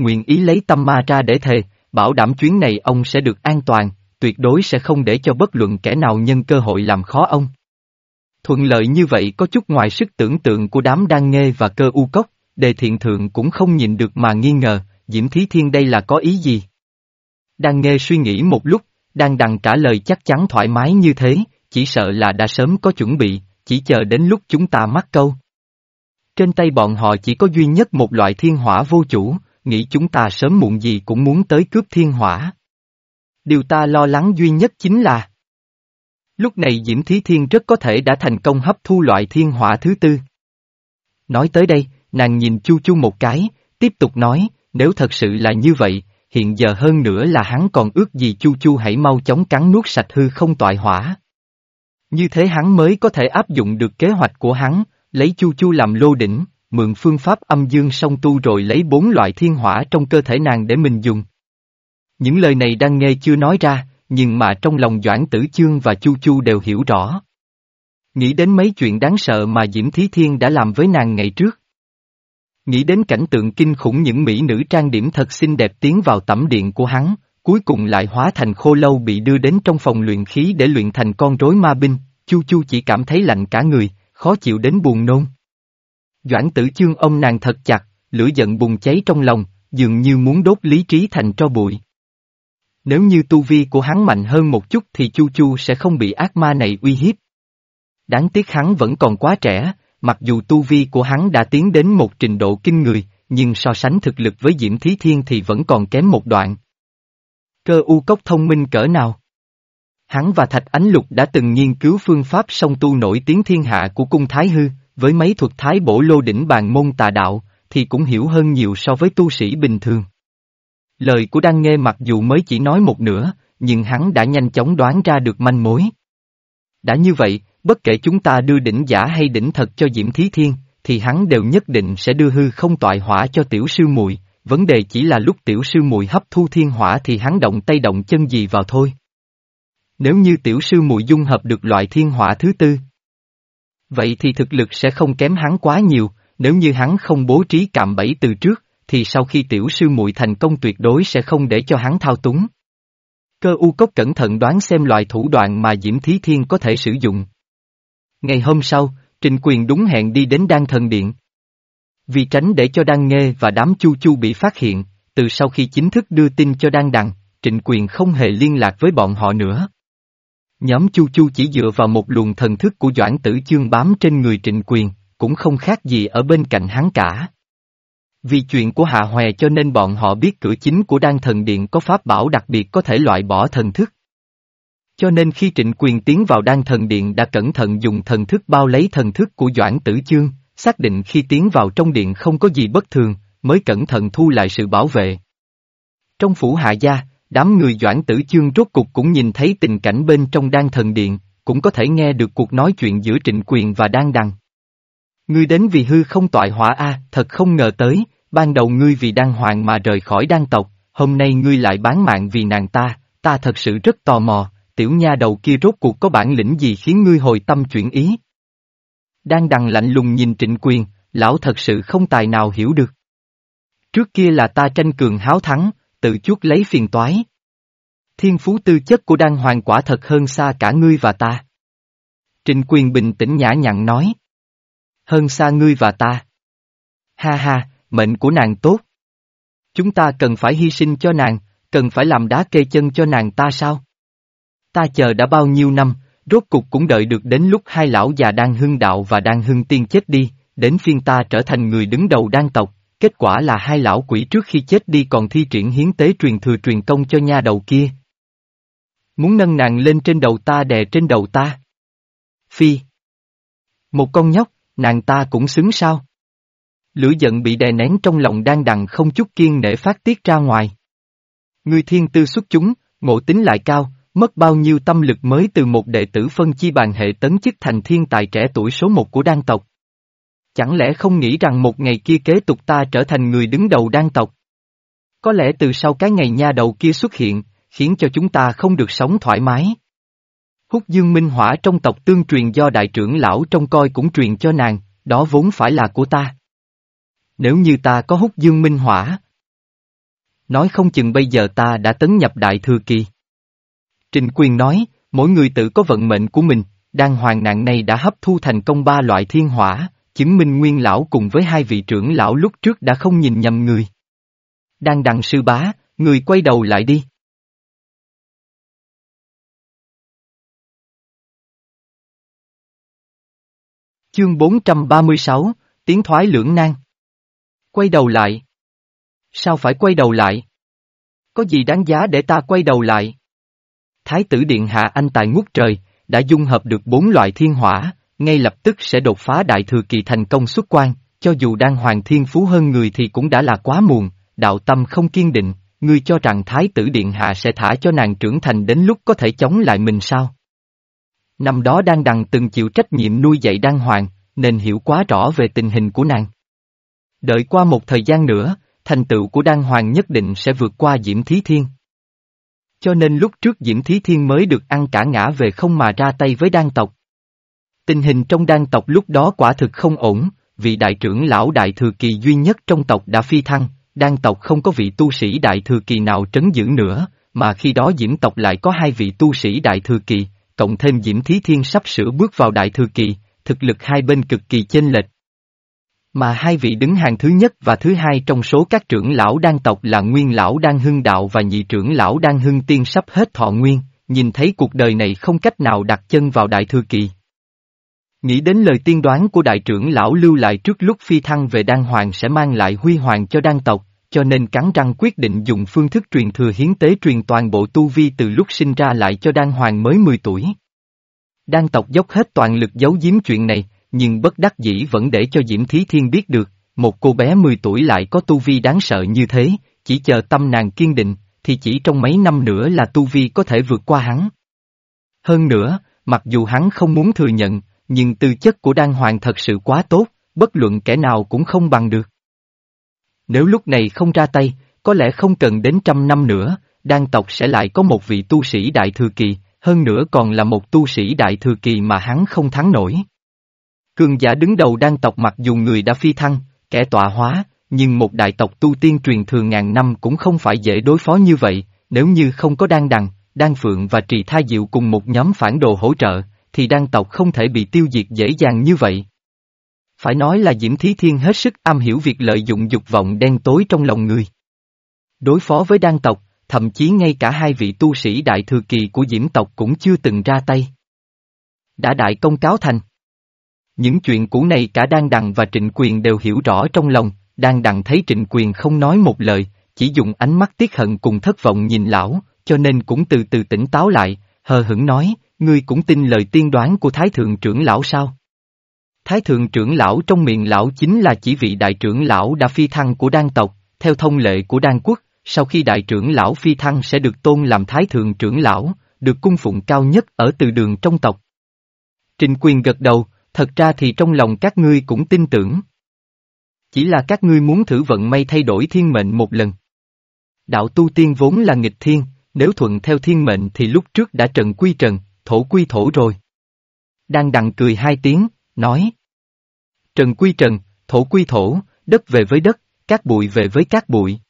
Nguyện ý lấy tâm ma ra để thề, bảo đảm chuyến này ông sẽ được an toàn, tuyệt đối sẽ không để cho bất luận kẻ nào nhân cơ hội làm khó ông. Thuận lợi như vậy có chút ngoài sức tưởng tượng của đám đan nghê và cơ u cốc, đề thiện thượng cũng không nhìn được mà nghi ngờ, Diễm Thí Thiên đây là có ý gì? Đan nghê suy nghĩ một lúc, đang đằng trả lời chắc chắn thoải mái như thế, chỉ sợ là đã sớm có chuẩn bị, chỉ chờ đến lúc chúng ta mắc câu. Trên tay bọn họ chỉ có duy nhất một loại thiên hỏa vô chủ, nghĩ chúng ta sớm muộn gì cũng muốn tới cướp thiên hỏa. Điều ta lo lắng duy nhất chính là Lúc này Diễm Thí Thiên rất có thể đã thành công hấp thu loại thiên hỏa thứ tư. Nói tới đây, nàng nhìn Chu Chu một cái, tiếp tục nói, nếu thật sự là như vậy, hiện giờ hơn nữa là hắn còn ước gì Chu Chu hãy mau chóng cắn nuốt sạch hư không tọa hỏa. Như thế hắn mới có thể áp dụng được kế hoạch của hắn, lấy Chu Chu làm lô đỉnh, mượn phương pháp âm dương song tu rồi lấy bốn loại thiên hỏa trong cơ thể nàng để mình dùng. Những lời này đang nghe chưa nói ra, nhưng mà trong lòng Doãn Tử Chương và Chu Chu đều hiểu rõ. Nghĩ đến mấy chuyện đáng sợ mà Diễm Thí Thiên đã làm với nàng ngày trước. Nghĩ đến cảnh tượng kinh khủng những mỹ nữ trang điểm thật xinh đẹp tiến vào tẩm điện của hắn, cuối cùng lại hóa thành khô lâu bị đưa đến trong phòng luyện khí để luyện thành con rối ma binh, Chu Chu chỉ cảm thấy lạnh cả người, khó chịu đến buồn nôn. Doãn tử chương ông nàng thật chặt, lửa giận bùng cháy trong lòng, dường như muốn đốt lý trí thành tro bụi. Nếu như tu vi của hắn mạnh hơn một chút thì Chu Chu sẽ không bị ác ma này uy hiếp. Đáng tiếc hắn vẫn còn quá trẻ, mặc dù tu vi của hắn đã tiến đến một trình độ kinh người, nhưng so sánh thực lực với Diễm Thí Thiên thì vẫn còn kém một đoạn. Cơ u cốc thông minh cỡ nào? Hắn và Thạch Ánh Lục đã từng nghiên cứu phương pháp song tu nổi tiếng thiên hạ của cung Thái Hư, với mấy thuật thái bổ lô đỉnh bàn môn tà đạo, thì cũng hiểu hơn nhiều so với tu sĩ bình thường. Lời của Đăng Nghê mặc dù mới chỉ nói một nửa, nhưng hắn đã nhanh chóng đoán ra được manh mối. Đã như vậy, bất kể chúng ta đưa đỉnh giả hay đỉnh thật cho Diễm Thí Thiên, thì hắn đều nhất định sẽ đưa hư không toại hỏa cho tiểu sư muội. vấn đề chỉ là lúc tiểu sư muội hấp thu thiên hỏa thì hắn động tay động chân gì vào thôi. Nếu như tiểu sư muội dung hợp được loại thiên hỏa thứ tư, vậy thì thực lực sẽ không kém hắn quá nhiều, nếu như hắn không bố trí cạm bẫy từ trước, thì sau khi tiểu sư muội thành công tuyệt đối sẽ không để cho hắn thao túng. Cơ u cốc cẩn thận đoán xem loại thủ đoạn mà Diễm Thí Thiên có thể sử dụng. Ngày hôm sau, Trình Quyền đúng hẹn đi đến Đan Thần Điện. Vì tránh để cho Đan Nghê và đám Chu Chu bị phát hiện, từ sau khi chính thức đưa tin cho Đan Đằng, Trịnh Quyền không hề liên lạc với bọn họ nữa. Nhóm Chu Chu chỉ dựa vào một luồng thần thức của Doãn Tử Chương bám trên người Trịnh Quyền, cũng không khác gì ở bên cạnh hắn cả. Vì chuyện của Hạ Hòe cho nên bọn họ biết cửa chính của Đan Thần Điện có pháp bảo đặc biệt có thể loại bỏ thần thức. Cho nên khi Trịnh Quyền tiến vào Đan Thần Điện đã cẩn thận dùng thần thức bao lấy thần thức của Doãn Tử Chương, xác định khi tiến vào trong điện không có gì bất thường, mới cẩn thận thu lại sự bảo vệ. Trong phủ hạ gia, đám người Doãn Tử Chương rốt cục cũng nhìn thấy tình cảnh bên trong Đan Thần Điện, cũng có thể nghe được cuộc nói chuyện giữa Trịnh Quyền và Đan Đằng. Ngươi đến vì hư không toại hỏa a, thật không ngờ tới, ban đầu ngươi vì đan hoàng mà rời khỏi đan tộc, hôm nay ngươi lại bán mạng vì nàng ta, ta thật sự rất tò mò, tiểu nha đầu kia rốt cuộc có bản lĩnh gì khiến ngươi hồi tâm chuyển ý. đan đằng lạnh lùng nhìn trịnh quyền, lão thật sự không tài nào hiểu được. Trước kia là ta tranh cường háo thắng, tự chuốc lấy phiền toái. Thiên phú tư chất của đan hoàng quả thật hơn xa cả ngươi và ta. Trịnh quyền bình tĩnh nhã nhặn nói. Hơn xa ngươi và ta. Ha ha, mệnh của nàng tốt. Chúng ta cần phải hy sinh cho nàng, cần phải làm đá kê chân cho nàng ta sao? Ta chờ đã bao nhiêu năm, rốt cục cũng đợi được đến lúc hai lão già đang hưng đạo và đang hưng tiên chết đi, đến phiên ta trở thành người đứng đầu đan tộc, kết quả là hai lão quỷ trước khi chết đi còn thi triển hiến tế truyền thừa truyền công cho nha đầu kia. Muốn nâng nàng lên trên đầu ta đè trên đầu ta. Phi. Một con nhóc, nàng ta cũng xứng sao? Lửa giận bị đè nén trong lòng đang đằng không chút kiên nể phát tiết ra ngoài. Người thiên tư xuất chúng, ngộ tính lại cao, mất bao nhiêu tâm lực mới từ một đệ tử phân chi bàn hệ tấn chức thành thiên tài trẻ tuổi số một của đan tộc. Chẳng lẽ không nghĩ rằng một ngày kia kế tục ta trở thành người đứng đầu đan tộc? Có lẽ từ sau cái ngày nha đầu kia xuất hiện, khiến cho chúng ta không được sống thoải mái. Húc dương minh hỏa trong tộc tương truyền do đại trưởng lão trong coi cũng truyền cho nàng, đó vốn phải là của ta. Nếu như ta có hút dương minh hỏa. Nói không chừng bây giờ ta đã tấn nhập đại thừa kỳ. Trình quyền nói, mỗi người tự có vận mệnh của mình, đang hoàng nạn này đã hấp thu thành công ba loại thiên hỏa, chứng minh nguyên lão cùng với hai vị trưởng lão lúc trước đã không nhìn nhầm người. Đang đằng sư bá, người quay đầu lại đi. Chương 436, Tiến thoái lưỡng nan. Quay đầu lại. Sao phải quay đầu lại? Có gì đáng giá để ta quay đầu lại? Thái tử Điện Hạ anh tài ngút trời, đã dung hợp được bốn loại thiên hỏa, ngay lập tức sẽ đột phá đại thừa kỳ thành công xuất quan, cho dù đang hoàng thiên phú hơn người thì cũng đã là quá muộn, đạo tâm không kiên định, ngươi cho rằng Thái tử Điện Hạ sẽ thả cho nàng trưởng thành đến lúc có thể chống lại mình sao? Năm đó đang đằng từng chịu trách nhiệm nuôi dạy đan hoàng, nên hiểu quá rõ về tình hình của nàng. Đợi qua một thời gian nữa, thành tựu của đan hoàng nhất định sẽ vượt qua Diễm Thí Thiên. Cho nên lúc trước Diễm Thí Thiên mới được ăn cả ngã về không mà ra tay với đan tộc. Tình hình trong đan tộc lúc đó quả thực không ổn, vị đại trưởng lão đại thừa kỳ duy nhất trong tộc đã phi thăng, đan tộc không có vị tu sĩ đại thừa kỳ nào trấn giữ nữa, mà khi đó Diễm tộc lại có hai vị tu sĩ đại thừa kỳ, cộng thêm Diễm Thí Thiên sắp sửa bước vào đại thừa kỳ, thực lực hai bên cực kỳ chênh lệch. Mà hai vị đứng hàng thứ nhất và thứ hai trong số các trưởng lão đan tộc là nguyên lão đan hưng đạo và nhị trưởng lão đan hưng tiên sắp hết thọ nguyên, nhìn thấy cuộc đời này không cách nào đặt chân vào đại thừa kỳ. Nghĩ đến lời tiên đoán của đại trưởng lão lưu lại trước lúc phi thăng về đan hoàng sẽ mang lại huy hoàng cho đan tộc, cho nên cắn răng quyết định dùng phương thức truyền thừa hiến tế truyền toàn bộ tu vi từ lúc sinh ra lại cho đan hoàng mới 10 tuổi. Đan tộc dốc hết toàn lực giấu giếm chuyện này, nhưng bất đắc dĩ vẫn để cho Diễm Thí Thiên biết được, một cô bé 10 tuổi lại có tu vi đáng sợ như thế, chỉ chờ tâm nàng kiên định, thì chỉ trong mấy năm nữa là tu vi có thể vượt qua hắn. Hơn nữa, mặc dù hắn không muốn thừa nhận, nhưng tư chất của Đan Hoàng thật sự quá tốt, bất luận kẻ nào cũng không bằng được. Nếu lúc này không ra tay, có lẽ không cần đến trăm năm nữa, Đan tộc sẽ lại có một vị tu sĩ đại thừa kỳ, hơn nữa còn là một tu sĩ đại thừa kỳ mà hắn không thắng nổi. Cường giả đứng đầu đan tộc mặc dù người đã phi thăng, kẻ tọa hóa, nhưng một đại tộc tu tiên truyền thường ngàn năm cũng không phải dễ đối phó như vậy, nếu như không có đan đằng, đan phượng và trì tha diệu cùng một nhóm phản đồ hỗ trợ, thì đan tộc không thể bị tiêu diệt dễ dàng như vậy. Phải nói là Diễm Thí Thiên hết sức am hiểu việc lợi dụng dục vọng đen tối trong lòng người. Đối phó với đan tộc, thậm chí ngay cả hai vị tu sĩ đại thừa kỳ của Diễm tộc cũng chưa từng ra tay. Đã đại công cáo thành. Những chuyện cũ này cả Đan Đằng và Trịnh Quyền đều hiểu rõ trong lòng, Đan Đằng thấy Trịnh Quyền không nói một lời, chỉ dùng ánh mắt tiếc hận cùng thất vọng nhìn lão, cho nên cũng từ từ tỉnh táo lại, hờ hững nói, ngươi cũng tin lời tiên đoán của Thái Thượng trưởng lão sao? Thái Thượng trưởng lão trong miệng lão chính là chỉ vị đại trưởng lão đã phi thăng của đan tộc, theo thông lệ của đan quốc, sau khi đại trưởng lão phi thăng sẽ được tôn làm Thái Thượng trưởng lão, được cung phụng cao nhất ở từ đường trong tộc. Trình quyền gật đầu, thật ra thì trong lòng các ngươi cũng tin tưởng. Chỉ là các ngươi muốn thử vận may thay đổi thiên mệnh một lần. Đạo tu tiên vốn là nghịch thiên, nếu thuận theo thiên mệnh thì lúc trước đã trần quy trần, thổ quy thổ rồi. Đang đằng cười hai tiếng, nói. Trần quy trần, thổ quy thổ, đất về với đất, cát bụi về với cát bụi.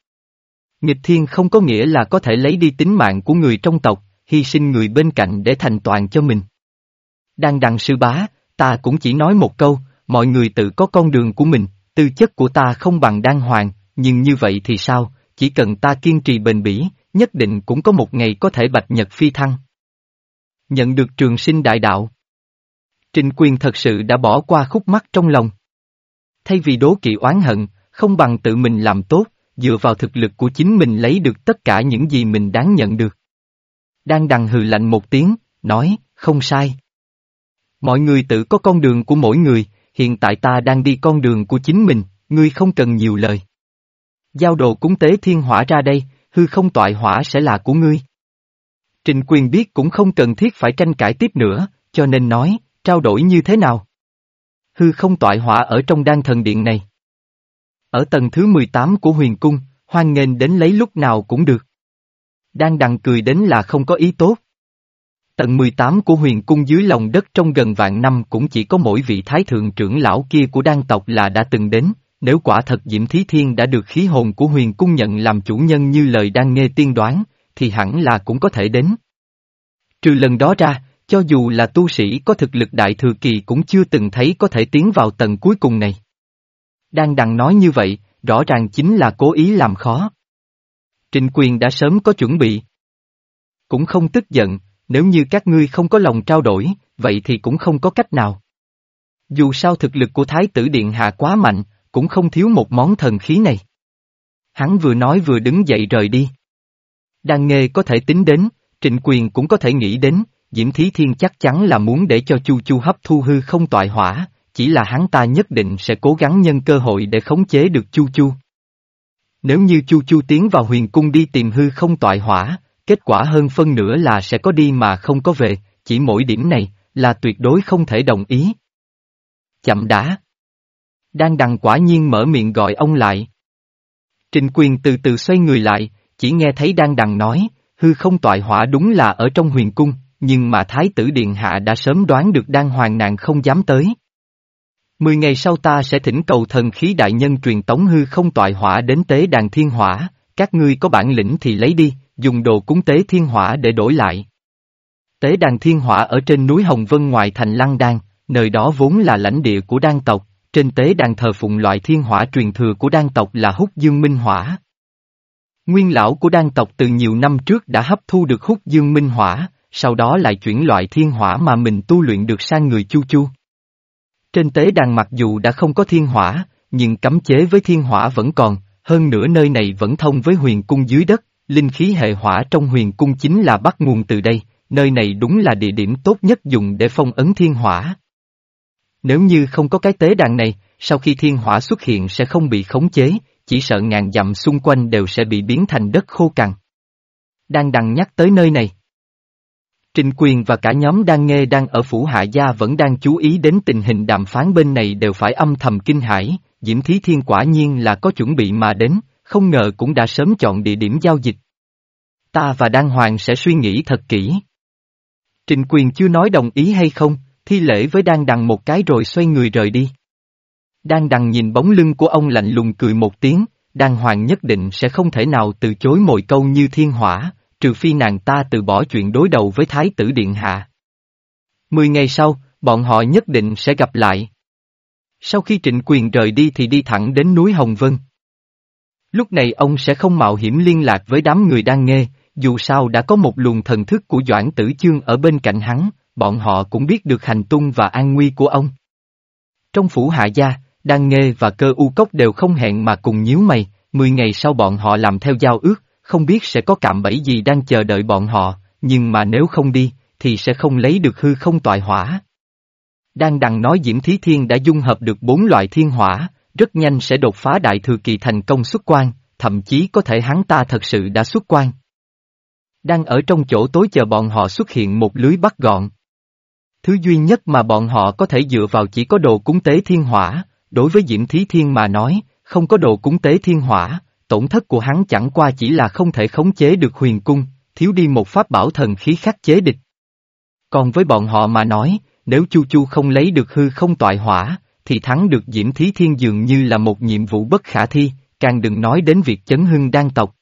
Nghịch thiên không có nghĩa là có thể lấy đi tính mạng của người trong tộc, hy sinh người bên cạnh để thành toàn cho mình. Đang đằng sư bá, ta cũng chỉ nói một câu, mọi người tự có con đường của mình, tư chất của ta không bằng đan hoàng, nhưng như vậy thì sao, chỉ cần ta kiên trì bền bỉ, nhất định cũng có một ngày có thể bạch nhật phi thăng. Nhận được trường sinh đại đạo. Trình quyền thật sự đã bỏ qua khúc mắc trong lòng. Thay vì đố kỵ oán hận, không bằng tự mình làm tốt, dựa vào thực lực của chính mình lấy được tất cả những gì mình đáng nhận được. Đang đằng hừ lạnh một tiếng, nói, không sai. Mọi người tự có con đường của mỗi người, hiện tại ta đang đi con đường của chính mình, ngươi không cần nhiều lời. Giao đồ cúng tế thiên hỏa ra đây, hư không toại hỏa sẽ là của ngươi. Trình quyền biết cũng không cần thiết phải tranh cãi tiếp nữa, cho nên nói, trao đổi như thế nào? Hư không toại hỏa ở trong đan thần điện này. Ở tầng thứ 18 của huyền cung, hoan nghênh đến lấy lúc nào cũng được. Đang đằng cười đến là không có ý tốt. Tầng 18 của huyền cung dưới lòng đất trong gần vạn năm cũng chỉ có mỗi vị thái thượng trưởng lão kia của đan tộc là đã từng đến, nếu quả thật Diễm Thí Thiên đã được khí hồn của huyền cung nhận làm chủ nhân như lời đang nghe tiên đoán, thì hẳn là cũng có thể đến. Trừ lần đó ra, cho dù là tu sĩ có thực lực đại thừa kỳ cũng chưa từng thấy có thể tiến vào tầng cuối cùng này. Đang đằng nói như vậy, rõ ràng chính là cố ý làm khó. Trình quyền đã sớm có chuẩn bị. Cũng không tức giận, nếu như các ngươi không có lòng trao đổi, vậy thì cũng không có cách nào. Dù sao thực lực của Thái tử Điện Hạ quá mạnh, cũng không thiếu một món thần khí này. Hắn vừa nói vừa đứng dậy rời đi. Đang nghề có thể tính đến, trịnh quyền cũng có thể nghĩ đến, Diễm Thí Thiên chắc chắn là muốn để cho Chu Chu hấp thu hư không toại hỏa, chỉ là hắn ta nhất định sẽ cố gắng nhân cơ hội để khống chế được Chu Chu. Nếu như Chu Chu tiến vào huyền cung đi tìm hư không toại hỏa, kết quả hơn phân nửa là sẽ có đi mà không có về, chỉ mỗi điểm này, là tuyệt đối không thể đồng ý. Chậm đã. Đang đằng quả nhiên mở miệng gọi ông lại. Trịnh quyền từ từ xoay người lại, chỉ nghe thấy đang đằng nói, hư không toại hỏa đúng là ở trong huyền cung, nhưng mà Thái tử Điện Hạ đã sớm đoán được đang hoàng nạn không dám tới. Mười ngày sau ta sẽ thỉnh cầu thần khí đại nhân truyền tống hư không toại hỏa đến tế đàn thiên hỏa, các ngươi có bản lĩnh thì lấy đi, dùng đồ cúng tế thiên hỏa để đổi lại. Tế đàn thiên hỏa ở trên núi Hồng Vân ngoài thành Lăng Đan, nơi đó vốn là lãnh địa của đan tộc, trên tế đàn thờ phụng loại thiên hỏa truyền thừa của đan tộc là hút dương minh hỏa. Nguyên lão của đan tộc từ nhiều năm trước đã hấp thu được hút dương minh hỏa, sau đó lại chuyển loại thiên hỏa mà mình tu luyện được sang người chu chu. Trên tế đàn mặc dù đã không có thiên hỏa, nhưng cấm chế với thiên hỏa vẫn còn, hơn nữa nơi này vẫn thông với huyền cung dưới đất, linh khí hệ hỏa trong huyền cung chính là bắt nguồn từ đây, nơi này đúng là địa điểm tốt nhất dùng để phong ấn thiên hỏa. Nếu như không có cái tế đàn này, sau khi thiên hỏa xuất hiện sẽ không bị khống chế, chỉ sợ ngàn dặm xung quanh đều sẽ bị biến thành đất khô cằn. Đang đằng nhắc tới nơi này. Trình quyền và cả nhóm đang nghe đang ở phủ hạ gia vẫn đang chú ý đến tình hình đàm phán bên này đều phải âm thầm kinh hãi, Diễm Thí Thiên quả nhiên là có chuẩn bị mà đến, không ngờ cũng đã sớm chọn địa điểm giao dịch. Ta và Đan Hoàng sẽ suy nghĩ thật kỹ. Trình quyền chưa nói đồng ý hay không, thi lễ với Đan Đằng một cái rồi xoay người rời đi đang Đằng nhìn bóng lưng của ông lạnh lùng cười một tiếng, Đan Hoàng nhất định sẽ không thể nào từ chối mọi câu như thiên hỏa, trừ phi nàng ta từ bỏ chuyện đối đầu với Thái tử Điện Hạ. Mười ngày sau, bọn họ nhất định sẽ gặp lại. Sau khi trịnh quyền rời đi thì đi thẳng đến núi Hồng Vân. Lúc này ông sẽ không mạo hiểm liên lạc với đám người đang nghe, dù sao đã có một luồng thần thức của Doãn Tử Chương ở bên cạnh hắn, bọn họ cũng biết được hành tung và an nguy của ông. Trong phủ hạ gia, đang Nghê và cơ u cốc đều không hẹn mà cùng nhíu mày, mười ngày sau bọn họ làm theo giao ước, không biết sẽ có cạm bẫy gì đang chờ đợi bọn họ, nhưng mà nếu không đi, thì sẽ không lấy được hư không toại hỏa. Đang đằng nói Diễm Thí Thiên đã dung hợp được bốn loại thiên hỏa, rất nhanh sẽ đột phá đại thừa kỳ thành công xuất quan, thậm chí có thể hắn ta thật sự đã xuất quan. Đang ở trong chỗ tối chờ bọn họ xuất hiện một lưới bắt gọn. Thứ duy nhất mà bọn họ có thể dựa vào chỉ có đồ cúng tế thiên hỏa, đối với Diễm Thí Thiên mà nói, không có đồ cúng tế thiên hỏa, tổn thất của hắn chẳng qua chỉ là không thể khống chế được huyền cung, thiếu đi một pháp bảo thần khí khắc chế địch. Còn với bọn họ mà nói, nếu Chu Chu không lấy được hư không toại hỏa, thì thắng được Diễm Thí Thiên dường như là một nhiệm vụ bất khả thi, càng đừng nói đến việc chấn hưng đan tộc.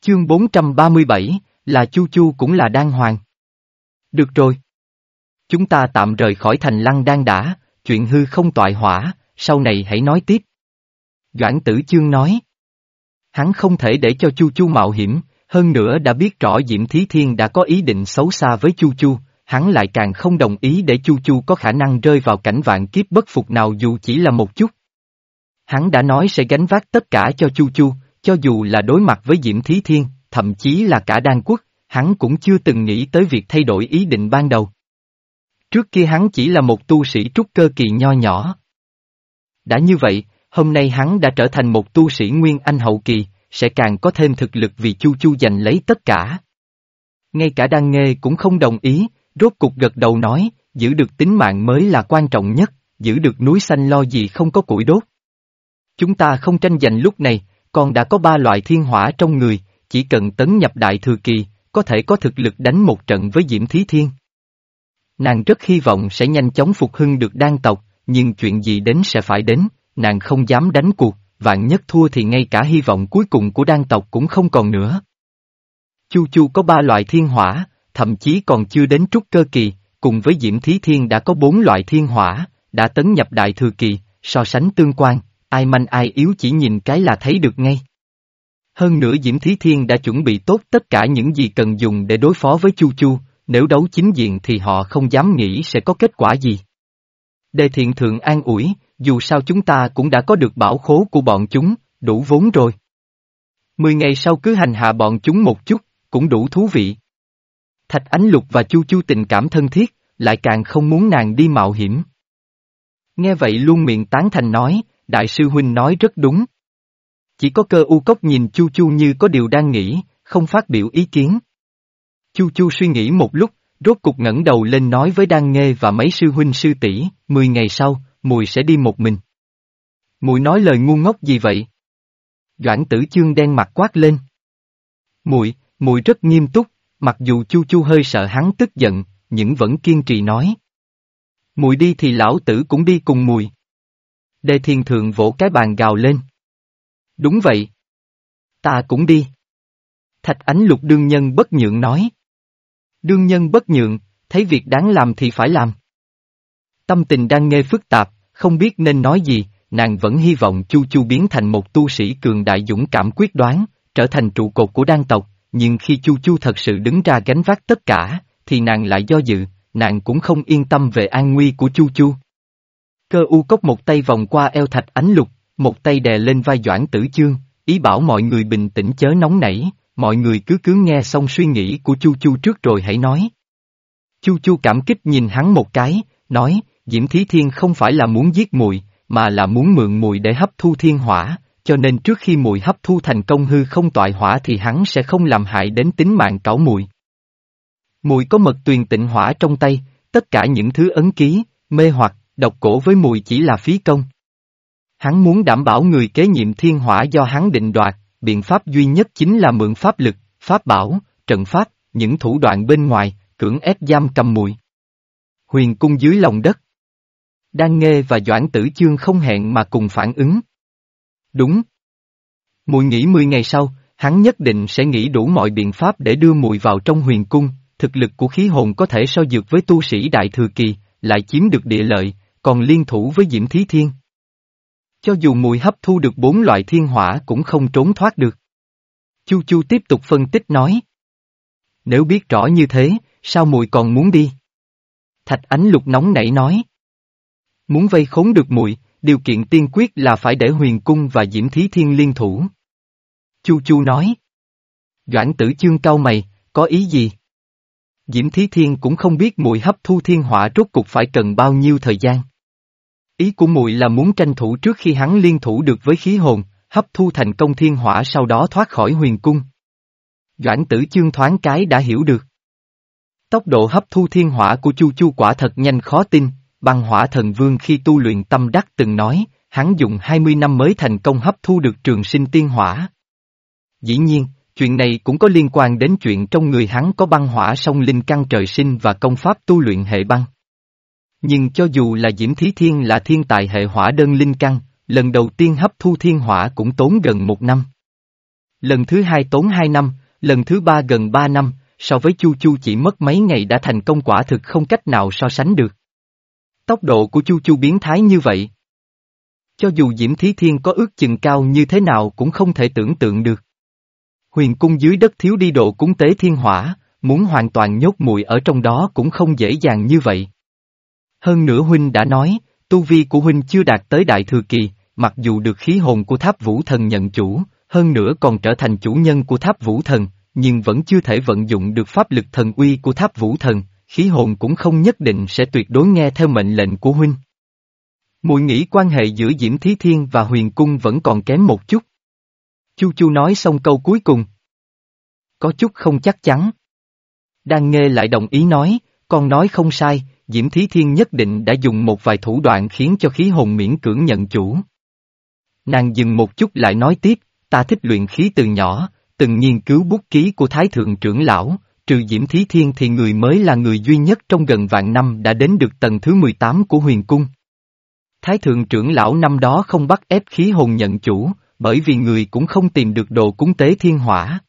Chương 437, là Chu Chu cũng là đan hoàng. Được rồi. Chúng ta tạm rời khỏi thành lăng đan đã, chuyện hư không toại hỏa, sau này hãy nói tiếp. Doãn tử chương nói. Hắn không thể để cho Chu Chu mạo hiểm, hơn nữa đã biết rõ Diễm Thí Thiên đã có ý định xấu xa với Chu Chu, hắn lại càng không đồng ý để Chu Chu có khả năng rơi vào cảnh vạn kiếp bất phục nào dù chỉ là một chút. Hắn đã nói sẽ gánh vác tất cả cho Chu Chu, cho dù là đối mặt với Diễm Thí Thiên, thậm chí là cả đan quốc, hắn cũng chưa từng nghĩ tới việc thay đổi ý định ban đầu. Trước kia hắn chỉ là một tu sĩ trúc cơ kỳ nho nhỏ. Đã như vậy, hôm nay hắn đã trở thành một tu sĩ nguyên anh hậu kỳ, sẽ càng có thêm thực lực vì Chu Chu giành lấy tất cả. Ngay cả đan nghê cũng không đồng ý, rốt cục gật đầu nói, giữ được tính mạng mới là quan trọng nhất, giữ được núi xanh lo gì không có củi đốt. Chúng ta không tranh giành lúc này, còn đã có ba loại thiên hỏa trong người, chỉ cần tấn nhập đại thừa kỳ, có thể có thực lực đánh một trận với Diễm Thí Thiên. Nàng rất hy vọng sẽ nhanh chóng phục hưng được đan tộc, nhưng chuyện gì đến sẽ phải đến, nàng không dám đánh cuộc, vạn nhất thua thì ngay cả hy vọng cuối cùng của đan tộc cũng không còn nữa. Chu Chu có ba loại thiên hỏa, thậm chí còn chưa đến trúc cơ kỳ, cùng với Diễm Thí Thiên đã có bốn loại thiên hỏa, đã tấn nhập đại thừa kỳ, so sánh tương quan, ai manh ai yếu chỉ nhìn cái là thấy được ngay. Hơn nữa Diễm Thí Thiên đã chuẩn bị tốt tất cả những gì cần dùng để đối phó với Chu Chu, nếu đấu chính diện thì họ không dám nghĩ sẽ có kết quả gì. Đề thiện thượng an ủi, dù sao chúng ta cũng đã có được bảo khố của bọn chúng, đủ vốn rồi. Mười ngày sau cứ hành hạ bọn chúng một chút, cũng đủ thú vị. Thạch Ánh Lục và Chu Chu tình cảm thân thiết, lại càng không muốn nàng đi mạo hiểm. Nghe vậy luôn miệng tán thành nói, Đại sư Huynh nói rất đúng. Chỉ có cơ u cốc nhìn Chu Chu như có điều đang nghĩ, không phát biểu ý kiến. Chu Chu suy nghĩ một lúc, rốt cục ngẩng đầu lên nói với Đan Nghê và mấy sư huynh sư tỷ, mười ngày sau, mùi sẽ đi một mình. Mùi nói lời ngu ngốc gì vậy? Doãn tử chương đen mặt quát lên. Mùi, mùi rất nghiêm túc, mặc dù Chu Chu hơi sợ hắn tức giận, nhưng vẫn kiên trì nói. Mùi đi thì lão tử cũng đi cùng mùi. Đề thiên thượng vỗ cái bàn gào lên. Đúng vậy. Ta cũng đi. Thạch ánh lục đương nhân bất nhượng nói. Đương nhân bất nhượng, thấy việc đáng làm thì phải làm. Tâm tình đang nghe phức tạp, không biết nên nói gì, nàng vẫn hy vọng Chu Chu biến thành một tu sĩ cường đại dũng cảm quyết đoán, trở thành trụ cột của đan tộc, nhưng khi Chu Chu thật sự đứng ra gánh vác tất cả, thì nàng lại do dự, nàng cũng không yên tâm về an nguy của Chu Chu. Cơ u cốc một tay vòng qua eo thạch ánh lục, một tay đè lên vai Doãn Tử Chương, ý bảo mọi người bình tĩnh chớ nóng nảy, mọi người cứ cứ nghe xong suy nghĩ của Chu Chu trước rồi hãy nói. Chu Chu cảm kích nhìn hắn một cái, nói, Diễm Thí Thiên không phải là muốn giết mùi, mà là muốn mượn mùi để hấp thu thiên hỏa, cho nên trước khi mùi hấp thu thành công hư không toại hỏa thì hắn sẽ không làm hại đến tính mạng cảo mùi. Mùi có mật tuyền tịnh hỏa trong tay, tất cả những thứ ấn ký, mê hoặc, độc cổ với mùi chỉ là phí công. Hắn muốn đảm bảo người kế nhiệm thiên hỏa do hắn định đoạt, biện pháp duy nhất chính là mượn pháp lực, pháp bảo, trận pháp, những thủ đoạn bên ngoài, cưỡng ép giam cầm mùi. Huyền cung dưới lòng đất. Đan Nghê và Doãn Tử Chương không hẹn mà cùng phản ứng. Đúng. Mùi nghỉ 10 ngày sau, Hắn nhất định sẽ nghĩ đủ mọi biện pháp để đưa mùi vào trong huyền cung, thực lực của khí hồn có thể so dược với tu sĩ đại thừa kỳ, lại chiếm được địa lợi, còn liên thủ với Diễm Thí Thiên. Cho dù mùi hấp thu được bốn loại thiên hỏa cũng không trốn thoát được. Chu Chu tiếp tục phân tích nói. Nếu biết rõ như thế, sao mùi còn muốn đi? Thạch ánh lục nóng nảy nói. Muốn vây khốn được mùi, điều kiện tiên quyết là phải để huyền cung và diễm thí thiên liên thủ. Chu Chu nói. Doãn tử chương cau mày, có ý gì? Diễm Thí Thiên cũng không biết mùi hấp thu thiên hỏa rốt cục phải cần bao nhiêu thời gian. Ý của muội là muốn tranh thủ trước khi hắn liên thủ được với khí hồn, hấp thu thành công thiên hỏa sau đó thoát khỏi huyền cung. Doãn tử chương thoáng cái đã hiểu được. Tốc độ hấp thu thiên hỏa của Chu Chu quả thật nhanh khó tin, băng hỏa thần vương khi tu luyện tâm đắc từng nói, hắn dùng 20 năm mới thành công hấp thu được trường sinh tiên hỏa. Dĩ nhiên, chuyện này cũng có liên quan đến chuyện trong người hắn có băng hỏa song linh căn trời sinh và công pháp tu luyện hệ băng. Nhưng cho dù là Diễm Thí Thiên là thiên tài hệ hỏa đơn linh căn, lần đầu tiên hấp thu thiên hỏa cũng tốn gần một năm. Lần thứ hai tốn hai năm, lần thứ ba gần ba năm, so với Chu Chu chỉ mất mấy ngày đã thành công quả thực không cách nào so sánh được. Tốc độ của Chu Chu biến thái như vậy. Cho dù Diễm Thí Thiên có ước chừng cao như thế nào cũng không thể tưởng tượng được. Huyền cung dưới đất thiếu đi độ cúng tế thiên hỏa, muốn hoàn toàn nhốt mùi ở trong đó cũng không dễ dàng như vậy. Hơn nữa Huynh đã nói, tu vi của Huynh chưa đạt tới đại thừa kỳ, mặc dù được khí hồn của tháp vũ thần nhận chủ, hơn nữa còn trở thành chủ nhân của tháp vũ thần, nhưng vẫn chưa thể vận dụng được pháp lực thần uy của tháp vũ thần, khí hồn cũng không nhất định sẽ tuyệt đối nghe theo mệnh lệnh của Huynh. Mùi nghĩ quan hệ giữa Diễm Thí Thiên và huyền cung vẫn còn kém một chút. Chu Chu nói xong câu cuối cùng. Có chút không chắc chắn. Đang nghe lại đồng ý nói, con nói không sai, Diễm Thí Thiên nhất định đã dùng một vài thủ đoạn khiến cho khí hồn miễn cưỡng nhận chủ. Nàng dừng một chút lại nói tiếp, ta thích luyện khí từ nhỏ, từng nghiên cứu bút ký của Thái Thượng trưởng lão, trừ Diễm Thí Thiên thì người mới là người duy nhất trong gần vạn năm đã đến được tầng thứ 18 của huyền cung. Thái Thượng trưởng lão năm đó không bắt ép khí hồn nhận chủ, bởi vì người cũng không tìm được đồ cúng tế thiên hỏa.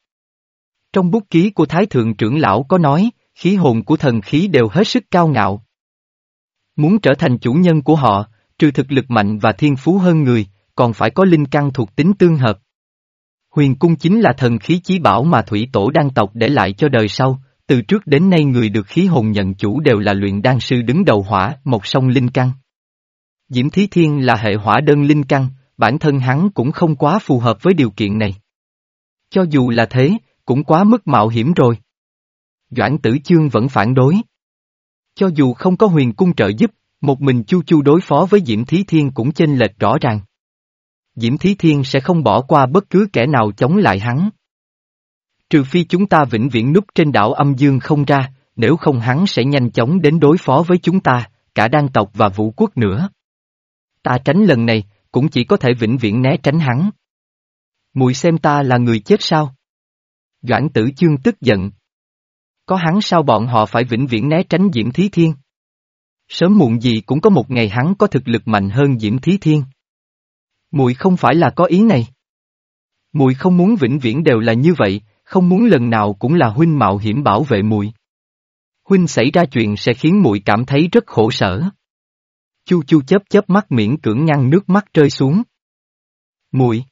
Trong bút ký của Thái Thượng trưởng lão có nói, khí hồn của thần khí đều hết sức cao ngạo. Muốn trở thành chủ nhân của họ, trừ thực lực mạnh và thiên phú hơn người, còn phải có linh căn thuộc tính tương hợp. Huyền cung chính là thần khí chí bảo mà thủy tổ đan tộc để lại cho đời sau, từ trước đến nay người được khí hồn nhận chủ đều là luyện đan sư đứng đầu hỏa, một sông linh căn. Diễm Thí Thiên là hệ hỏa đơn linh căn, bản thân hắn cũng không quá phù hợp với điều kiện này. Cho dù là thế, cũng quá mức mạo hiểm rồi. Doãn tử chương vẫn phản đối. Cho dù không có huyền cung trợ giúp, một mình chu chu đối phó với Diễm Thí Thiên cũng chênh lệch rõ ràng. Diễm Thí Thiên sẽ không bỏ qua bất cứ kẻ nào chống lại hắn. Trừ phi chúng ta vĩnh viễn núp trên đảo âm dương không ra, nếu không hắn sẽ nhanh chóng đến đối phó với chúng ta, cả đan tộc và vũ quốc nữa. Ta tránh lần này, cũng chỉ có thể vĩnh viễn né tránh hắn. Mùi xem ta là người chết sao? Doãn tử chương tức giận. Có hắn sao bọn họ phải vĩnh viễn né tránh Diễm Thí Thiên? Sớm muộn gì cũng có một ngày hắn có thực lực mạnh hơn Diễm Thí Thiên. Mùi không phải là có ý này. Mùi không muốn vĩnh viễn đều là như vậy, không muốn lần nào cũng là huynh mạo hiểm bảo vệ mùi. Huynh xảy ra chuyện sẽ khiến mùi cảm thấy rất khổ sở. Chu chu chớp chớp mắt miễn cưỡng ngăn nước mắt rơi xuống. Mùi.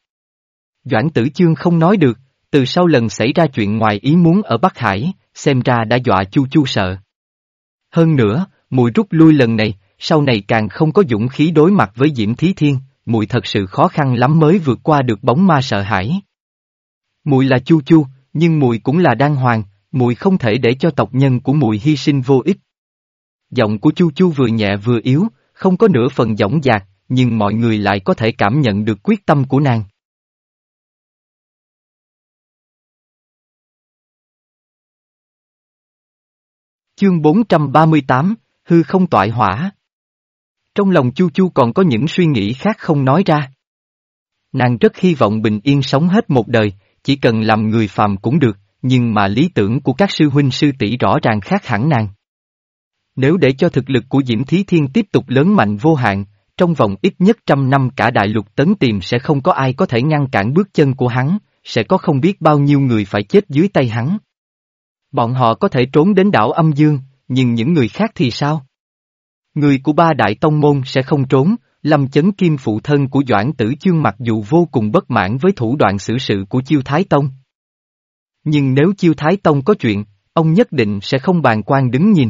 Doãn tử chương không nói được, từ sau lần xảy ra chuyện ngoài ý muốn ở Bắc Hải, xem ra đã dọa chu chu sợ. Hơn nữa, mùi rút lui lần này, sau này càng không có dũng khí đối mặt với Diễm Thí Thiên, mùi thật sự khó khăn lắm mới vượt qua được bóng ma sợ hãi. Mùi là chu chu, nhưng mùi cũng là đan hoàng, mùi không thể để cho tộc nhân của mùi hy sinh vô ích. Giọng của chu chu vừa nhẹ vừa yếu, không có nửa phần dõng dạc, nhưng mọi người lại có thể cảm nhận được quyết tâm của nàng. Chương 438, Hư không toại hỏa Trong lòng Chu Chu còn có những suy nghĩ khác không nói ra. Nàng rất hy vọng bình yên sống hết một đời, chỉ cần làm người phàm cũng được, nhưng mà lý tưởng của các sư huynh sư tỷ rõ ràng khác hẳn nàng. Nếu để cho thực lực của Diễm Thí Thiên tiếp tục lớn mạnh vô hạn, trong vòng ít nhất trăm năm cả đại lục tấn tìm sẽ không có ai có thể ngăn cản bước chân của hắn, sẽ có không biết bao nhiêu người phải chết dưới tay hắn. Bọn họ có thể trốn đến đảo âm dương, nhưng những người khác thì sao? Người của ba đại tông môn sẽ không trốn, Lâm chấn kim phụ thân của Doãn Tử Chương mặc dù vô cùng bất mãn với thủ đoạn xử sự của Chiêu Thái Tông. Nhưng nếu Chiêu Thái Tông có chuyện, ông nhất định sẽ không bàn quan đứng nhìn.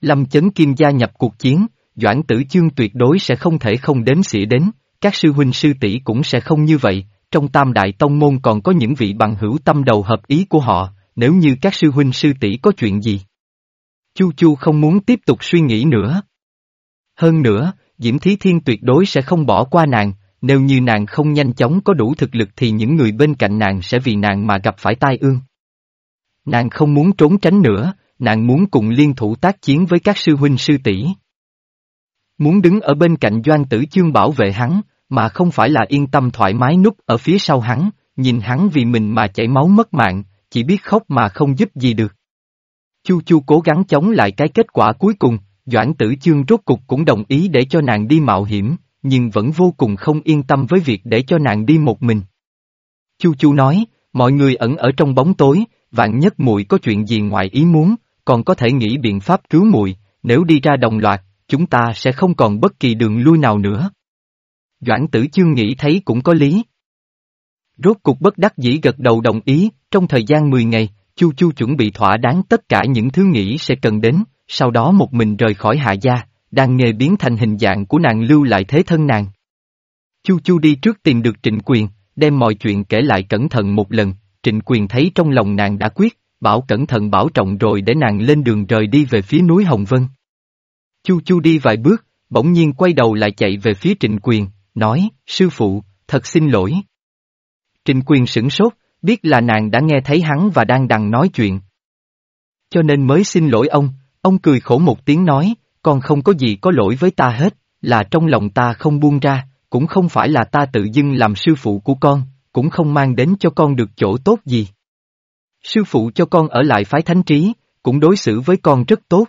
Lâm chấn kim gia nhập cuộc chiến, Doãn Tử Chương tuyệt đối sẽ không thể không đếm xỉa đến, các sư huynh sư tỷ cũng sẽ không như vậy, trong tam đại tông môn còn có những vị bằng hữu tâm đầu hợp ý của họ, nếu như các sư huynh sư tỷ có chuyện gì. Chu Chu không muốn tiếp tục suy nghĩ nữa. Hơn nữa, Diễm Thí Thiên tuyệt đối sẽ không bỏ qua nàng, nếu như nàng không nhanh chóng có đủ thực lực thì những người bên cạnh nàng sẽ vì nàng mà gặp phải tai ương. Nàng không muốn trốn tránh nữa, nàng muốn cùng liên thủ tác chiến với các sư huynh sư tỷ. Muốn đứng ở bên cạnh Doan Tử Chương bảo vệ hắn, mà không phải là yên tâm thoải mái núp ở phía sau hắn, nhìn hắn vì mình mà chảy máu mất mạng, chỉ biết khóc mà không giúp gì được. Chu Chu cố gắng chống lại cái kết quả cuối cùng, Doãn Tử Chương rốt cục cũng đồng ý để cho nàng đi mạo hiểm, nhưng vẫn vô cùng không yên tâm với việc để cho nàng đi một mình. Chu Chu nói, mọi người ẩn ở trong bóng tối, vạn nhất muội có chuyện gì ngoài ý muốn, còn có thể nghĩ biện pháp cứu muội, nếu đi ra đồng loạt, chúng ta sẽ không còn bất kỳ đường lui nào nữa. Doãn tử chương nghĩ thấy cũng có lý. Rốt cục bất đắc dĩ gật đầu đồng ý, trong thời gian 10 ngày, Chu Chu chuẩn bị thỏa đáng tất cả những thứ nghĩ sẽ cần đến, sau đó một mình rời khỏi hạ gia, đang nghề biến thành hình dạng của nàng lưu lại thế thân nàng. Chu Chu đi trước tìm được trịnh quyền, đem mọi chuyện kể lại cẩn thận một lần, trịnh quyền thấy trong lòng nàng đã quyết, bảo cẩn thận bảo trọng rồi để nàng lên đường rời đi về phía núi Hồng Vân. Chu Chu đi vài bước, bỗng nhiên quay đầu lại chạy về phía trịnh quyền, nói, sư phụ, thật xin lỗi. Trịnh quyền sửng sốt, biết là nàng đã nghe thấy hắn và đang đằng nói chuyện. Cho nên mới xin lỗi ông, ông cười khổ một tiếng nói, con không có gì có lỗi với ta hết, là trong lòng ta không buông ra, cũng không phải là ta tự dưng làm sư phụ của con, cũng không mang đến cho con được chỗ tốt gì. Sư phụ cho con ở lại phái thánh trí, cũng đối xử với con rất tốt.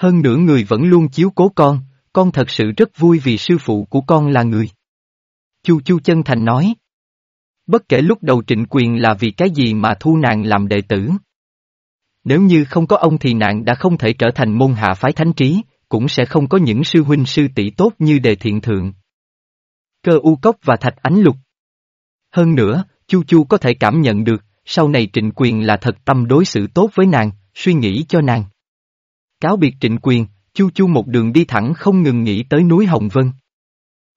Hơn nữa người vẫn luôn chiếu cố con, con thật sự rất vui vì sư phụ của con là người. Chu Chu chân thành nói. Bất kể lúc đầu trịnh quyền là vì cái gì mà thu nàng làm đệ tử. Nếu như không có ông thì nàng đã không thể trở thành môn hạ phái thánh trí, cũng sẽ không có những sư huynh sư tỷ tốt như đề thiện thượng. Cơ u cốc và thạch ánh lục. Hơn nữa, Chu Chu có thể cảm nhận được, sau này trịnh quyền là thật tâm đối xử tốt với nàng, suy nghĩ cho nàng. Cáo biệt trịnh quyền, Chu Chu một đường đi thẳng không ngừng nghĩ tới núi Hồng Vân.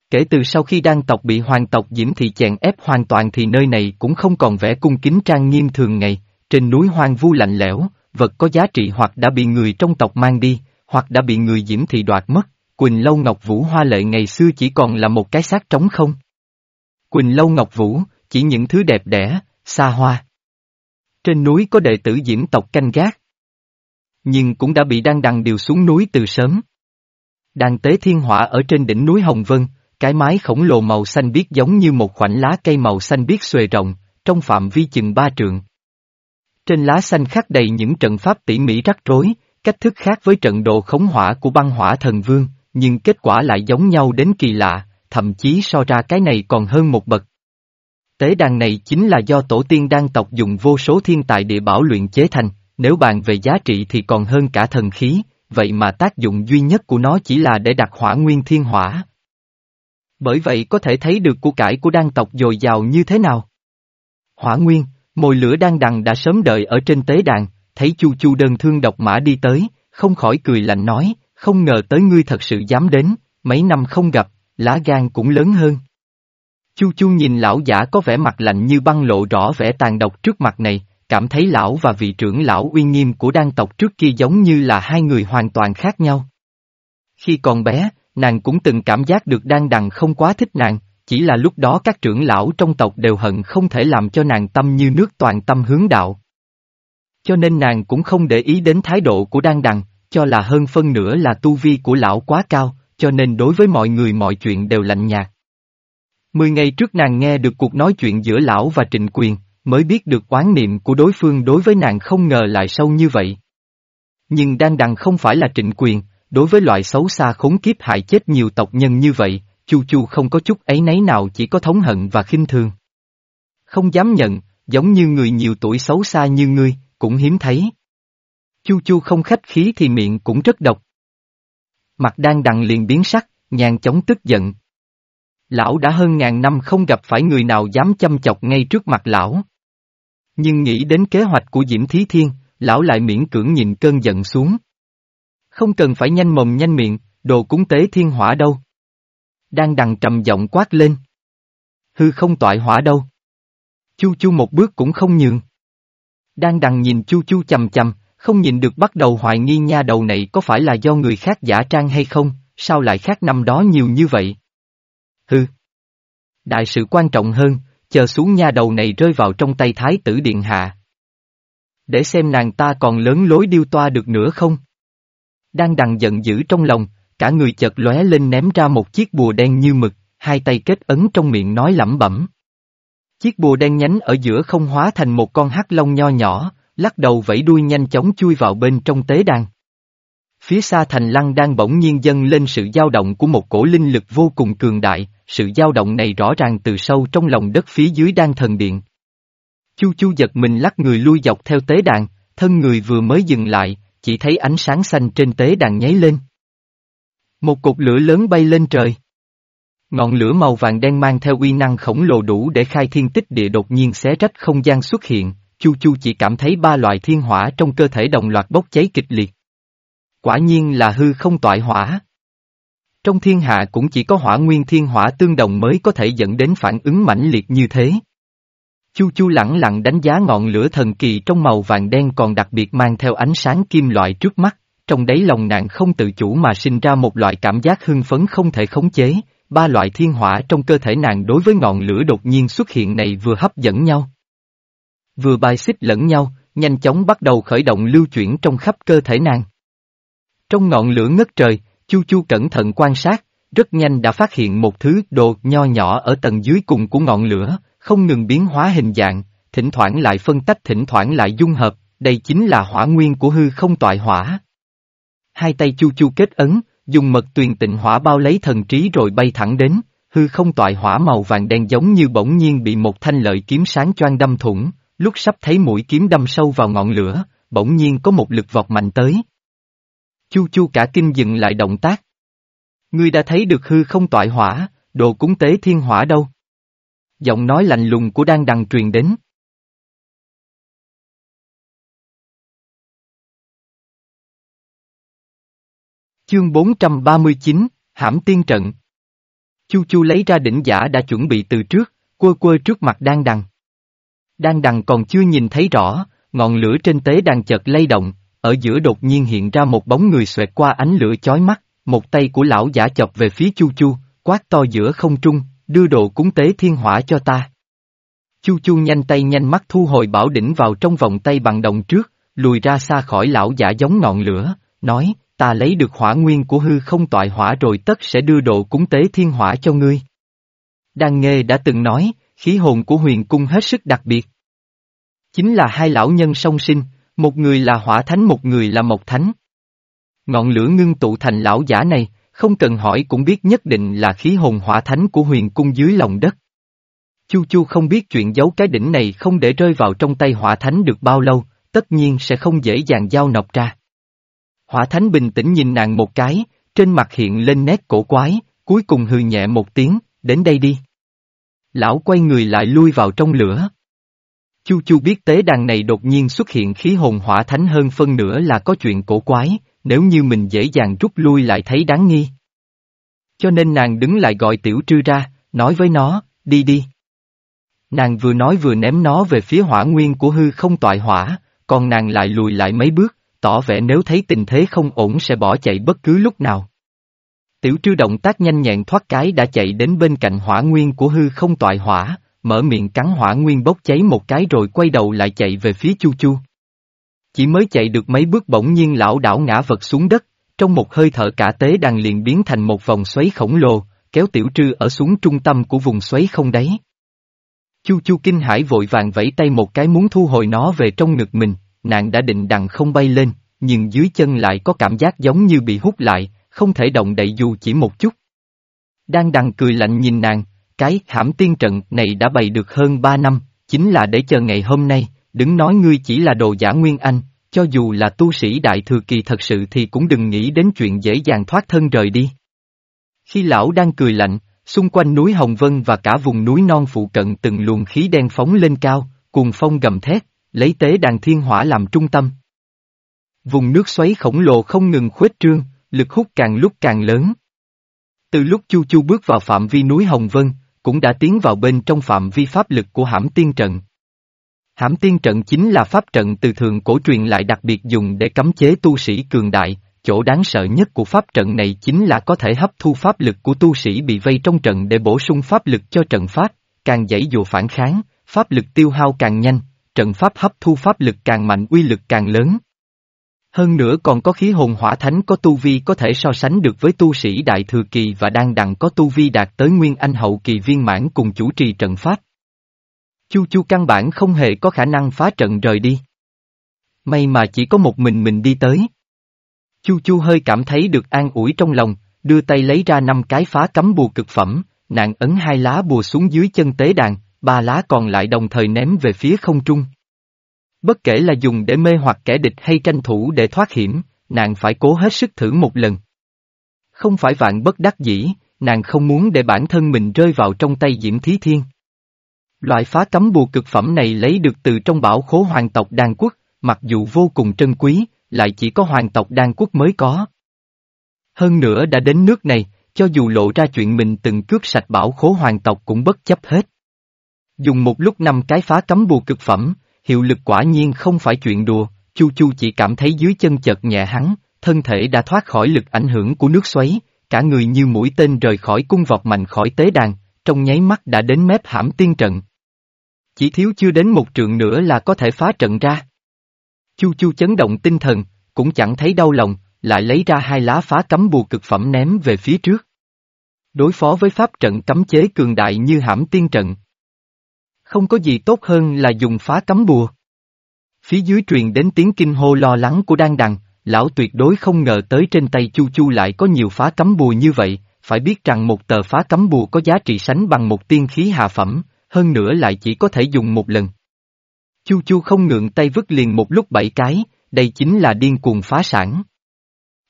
Kể từ sau khi đan tộc bị hoàng tộc Diễm Thị chèn ép hoàn toàn thì nơi này cũng không còn vẻ cung kính trang nghiêm thường ngày, trên núi hoang vu lạnh lẽo, vật có giá trị hoặc đã bị người trong tộc mang đi, hoặc đã bị người Diễm Thị đoạt mất, Quỳnh Lâu Ngọc Vũ Hoa Lệ ngày xưa chỉ còn là một cái xác trống không. Quỳnh Lâu Ngọc Vũ, chỉ những thứ đẹp đẽ, xa hoa. Trên núi có đệ tử Diễm tộc canh gác, nhưng cũng đã bị đan đằng điều xuống núi từ sớm. Đàn tế thiên hỏa ở trên đỉnh núi Hồng Vân, cái mái khổng lồ màu xanh biếc giống như một khoảnh lá cây màu xanh biếc xuề rộng, trong phạm vi chừng ba trượng. Trên lá xanh khắc đầy những trận pháp tỉ mỉ rắc rối, cách thức khác với trận đồ khống hỏa của băng hỏa thần vương, nhưng kết quả lại giống nhau đến kỳ lạ, thậm chí so ra cái này còn hơn một bậc. Tế đàn này chính là do tổ tiên đan tộc dùng vô số thiên tài địa bảo luyện chế thành, nếu bàn về giá trị thì còn hơn cả thần khí, vậy mà tác dụng duy nhất của nó chỉ là để đặt hỏa nguyên thiên hỏa. Bởi vậy có thể thấy được của cải của đan tộc dồi dào như thế nào. Hỏa nguyên, mồi lửa đang đằng đã sớm đợi ở trên tế đàn, thấy chu chu đơn thương độc mã đi tới, không khỏi cười lạnh nói, không ngờ tới ngươi thật sự dám đến, mấy năm không gặp, lá gan cũng lớn hơn. Chu chu nhìn lão giả có vẻ mặt lạnh như băng lộ rõ vẻ tàn độc trước mặt này, cảm thấy lão và vị trưởng lão uy nghiêm của đan tộc trước kia giống như là hai người hoàn toàn khác nhau. Khi còn bé, nàng cũng từng cảm giác được đan đằng không quá thích nàng, chỉ là lúc đó các trưởng lão trong tộc đều hận không thể làm cho nàng tâm như nước toàn tâm hướng đạo. Cho nên nàng cũng không để ý đến thái độ của đan đằng, cho là hơn phân nửa là tu vi của lão quá cao, cho nên đối với mọi người mọi chuyện đều lạnh nhạt. Mười ngày trước nàng nghe được cuộc nói chuyện giữa lão và trịnh quyền, mới biết được oán niệm của đối phương đối với nàng không ngờ lại sâu như vậy. Nhưng đang đằng không phải là trịnh quyền, đối với loại xấu xa khốn kiếp hại chết nhiều tộc nhân như vậy, Chu Chu không có chút ấy nấy nào chỉ có thống hận và khinh thường. Không dám nhận, giống như người nhiều tuổi xấu xa như ngươi, cũng hiếm thấy. Chu chu không khách khí thì miệng cũng rất độc. Mặt đang đằng liền biến sắc, nhàn chóng tức giận. Lão đã hơn ngàn năm không gặp phải người nào dám châm chọc ngay trước mặt lão. Nhưng nghĩ đến kế hoạch của Diễm Thí Thiên, lão lại miễn cưỡng nhìn cơn giận xuống. Không cần phải nhanh mồm nhanh miệng, đồ cúng tế thiên hỏa đâu. Đang đằng trầm giọng quát lên. Hư không toại hỏa đâu. Chu chu một bước cũng không nhường. Đang đằng nhìn chu chu chầm chầm, không nhìn được bắt đầu hoài nghi nha đầu này có phải là do người khác giả trang hay không, sao lại khác năm đó nhiều như vậy. Hư. Đại sự quan trọng hơn, chờ xuống nha đầu này rơi vào trong tay thái tử điện hạ. Để xem nàng ta còn lớn lối điêu toa được nữa không? Đang đằng giận dữ trong lòng, cả người chợt lóe lên ném ra một chiếc bùa đen như mực, hai tay kết ấn trong miệng nói lẩm bẩm. Chiếc bùa đen nhánh ở giữa không hóa thành một con hắc long nho nhỏ, lắc đầu vẫy đuôi nhanh chóng chui vào bên trong tế đàn. Phía xa thành lăng đang bỗng nhiên dâng lên sự dao động của một cổ linh lực vô cùng cường đại, sự dao động này rõ ràng từ sâu trong lòng đất phía dưới đang thần điện. Chu chu giật mình lắc người lui dọc theo tế đàn, thân người vừa mới dừng lại, chỉ thấy ánh sáng xanh trên tế đàn nháy lên. Một cột lửa lớn bay lên trời. Ngọn lửa màu vàng đen mang theo uy năng khổng lồ đủ để khai thiên tích địa đột nhiên xé rách không gian xuất hiện, Chu Chu chỉ cảm thấy ba loại thiên hỏa trong cơ thể đồng loạt bốc cháy kịch liệt. Quả nhiên là hư không toại hỏa. Trong thiên hạ cũng chỉ có hỏa nguyên thiên hỏa tương đồng mới có thể dẫn đến phản ứng mãnh liệt như thế. Chu Chu lẳng lặng đánh giá ngọn lửa thần kỳ trong màu vàng đen còn đặc biệt mang theo ánh sáng kim loại trước mắt, trong đáy lòng nàng không tự chủ mà sinh ra một loại cảm giác hưng phấn không thể khống chế, ba loại thiên hỏa trong cơ thể nàng đối với ngọn lửa đột nhiên xuất hiện này vừa hấp dẫn nhau. Vừa bài xích lẫn nhau, nhanh chóng bắt đầu khởi động lưu chuyển trong khắp cơ thể nàng. Trong ngọn lửa ngất trời, Chu Chu cẩn thận quan sát, rất nhanh đã phát hiện một thứ đồ nho nhỏ ở tầng dưới cùng của ngọn lửa, không ngừng biến hóa hình dạng, thỉnh thoảng lại phân tách thỉnh thoảng lại dung hợp, đây chính là hỏa nguyên của hư không toại hỏa. Hai tay Chu Chu kết ấn, dùng mật tuyền tịnh hỏa bao lấy thần trí rồi bay thẳng đến, hư không toại hỏa màu vàng đen giống như bỗng nhiên bị một thanh lợi kiếm sáng choang đâm thủng, lúc sắp thấy mũi kiếm đâm sâu vào ngọn lửa, bỗng nhiên có một lực vọt mạnh tới. Chu chu cả kinh dừng lại động tác. Ngươi đã thấy được hư không toại hỏa, đồ cúng tế thiên hỏa đâu? Giọng nói lạnh lùng của đang đằng truyền đến. Chương 439, Hãm Tiên Trận Chu Chu lấy ra đỉnh giả đã chuẩn bị từ trước, quơ quơ trước mặt đang đằng. Đang đằng còn chưa nhìn thấy rõ, ngọn lửa trên tế đàn chợt lay động, ở giữa đột nhiên hiện ra một bóng người xoẹt qua ánh lửa chói mắt, một tay của lão giả chọc về phía Chu Chu, quát to giữa không trung, đưa đồ cúng tế thiên hỏa cho ta. Chu Chu nhanh tay nhanh mắt thu hồi bảo đỉnh vào trong vòng tay bằng đồng trước, lùi ra xa khỏi lão giả giống ngọn lửa, nói, ta lấy được hỏa nguyên của hư không toại hỏa rồi tất sẽ đưa đồ cúng tế thiên hỏa cho ngươi. Đan Nghê đã từng nói, khí hồn của huyền cung hết sức đặc biệt. Chính là hai lão nhân song sinh, một người là hỏa thánh một người là mộc thánh. Ngọn lửa ngưng tụ thành lão giả này, không cần hỏi cũng biết nhất định là khí hồn hỏa thánh của huyền cung dưới lòng đất. Chu Chu không biết chuyện giấu cái đỉnh này không để rơi vào trong tay hỏa thánh được bao lâu, tất nhiên sẽ không dễ dàng giao nộp ra. Hỏa thánh bình tĩnh nhìn nàng một cái, trên mặt hiện lên nét cổ quái, cuối cùng hừ nhẹ một tiếng, đến đây đi. Lão quay người lại lui vào trong lửa. Chu Chu biết tế đàn này đột nhiên xuất hiện khí hồn hỏa thánh hơn phân nửa là có chuyện cổ quái, nếu như mình dễ dàng rút lui lại thấy đáng nghi. Cho nên nàng đứng lại gọi tiểu trư ra, nói với nó, đi đi. Nàng vừa nói vừa ném nó về phía hỏa nguyên của hư không toại hỏa, còn nàng lại lùi lại mấy bước, tỏ vẻ nếu thấy tình thế không ổn sẽ bỏ chạy bất cứ lúc nào. Tiểu trư động tác nhanh nhẹn thoát cái đã chạy đến bên cạnh hỏa nguyên của hư không toại hỏa, mở miệng cắn hỏa nguyên bốc cháy một cái rồi quay đầu lại chạy về phía chu chu. Chỉ mới chạy được mấy bước bỗng nhiên lão đảo ngã vật xuống đất, trong một hơi thở cả tế đàn liền biến thành một vòng xoáy khổng lồ, kéo tiểu trư ở xuống trung tâm của vùng xoáy không đáy. Chu chu kinh hải vội vàng vẫy tay một cái muốn thu hồi nó về trong ngực mình, nàng đã định đằng không bay lên, nhưng dưới chân lại có cảm giác giống như bị hút lại, không thể động đậy dù chỉ một chút. Đang đằng cười lạnh nhìn nàng, cái hãm tiên trận này đã bày được hơn ba năm, chính là để chờ ngày hôm nay, đứng nói ngươi chỉ là đồ giả nguyên anh, cho dù là tu sĩ đại thừa kỳ thật sự thì cũng đừng nghĩ đến chuyện dễ dàng thoát thân rời đi. Khi lão đang cười lạnh, xung quanh núi Hồng Vân và cả vùng núi non phụ cận từng luồng khí đen phóng lên cao, cuồng phong gầm thét, lấy tế đàn thiên hỏa làm trung tâm. Vùng nước xoáy khổng lồ không ngừng khuếch trương, lực hút càng lúc càng lớn. Từ lúc Chu Chu bước vào phạm vi núi Hồng Vân, cũng đã tiến vào bên trong phạm vi pháp lực của hãm tiên trận. Hãm tiên trận chính là pháp trận từ thường cổ truyền lại đặc biệt dùng để cấm chế tu sĩ cường đại, chỗ đáng sợ nhất của pháp trận này chính là có thể hấp thu pháp lực của tu sĩ bị vây trong trận để bổ sung pháp lực cho trận pháp, càng dãy dù phản kháng, pháp lực tiêu hao càng nhanh, trận pháp hấp thu pháp lực càng mạnh uy lực càng lớn. Hơn nữa còn có khí hồn hỏa thánh có tu vi có thể so sánh được với tu sĩ đại thừa kỳ và đang đặng có tu vi đạt tới nguyên anh hậu kỳ viên mãn cùng chủ trì trận pháp. Chu Chu căn bản không hề có khả năng phá trận rời đi. May mà chỉ có một mình mình đi tới. Chu Chu hơi cảm thấy được an ủi trong lòng, đưa tay lấy ra năm cái phá cấm bùa cực phẩm, nạn ấn hai lá bùa xuống dưới chân tế đàn, ba lá còn lại đồng thời ném về phía không trung. Bất kể là dùng để mê hoặc kẻ địch hay tranh thủ để thoát hiểm, nàng phải cố hết sức thử một lần. Không phải vạn bất đắc dĩ, nàng không muốn để bản thân mình rơi vào trong tay Diễm Thí Thiên. Loại phá cấm bùa cực phẩm này lấy được từ trong bảo khố hoàng tộc đan quốc, mặc dù vô cùng trân quý, lại chỉ có hoàng tộc đan quốc mới có. Hơn nữa đã đến nước này, cho dù lộ ra chuyện mình từng cướp sạch bảo khố hoàng tộc cũng bất chấp hết. Dùng một lúc năm cái phá cấm bùa cực phẩm, hiệu lực quả nhiên không phải chuyện đùa, Chu Chu chỉ cảm thấy dưới chân chợt nhẹ hắn, thân thể đã thoát khỏi lực ảnh hưởng của nước xoáy, cả người như mũi tên rời khỏi cung vọt mạnh khỏi tế đàn, trong nháy mắt đã đến mép hãm tiên trận. Chỉ thiếu chưa đến một trượng nữa là có thể phá trận ra. Chu Chu chấn động tinh thần, cũng chẳng thấy đau lòng, lại lấy ra hai lá phá cấm bùa cực phẩm ném về phía trước. Đối phó với pháp trận cấm chế cường đại như hãm tiên trận. Không có gì tốt hơn là dùng phá cấm bùa. Phía dưới truyền đến tiếng kinh hô lo lắng của đan đằng, lão tuyệt đối không ngờ tới trên tay Chu Chu lại có nhiều phá cấm bùa như vậy, phải biết rằng một tờ phá cấm bùa có giá trị sánh bằng một tiên khí hạ phẩm, hơn nữa lại chỉ có thể dùng một lần. Chu Chu không ngượng tay vứt liền một lúc bảy cái, đây chính là điên cuồng phá sản.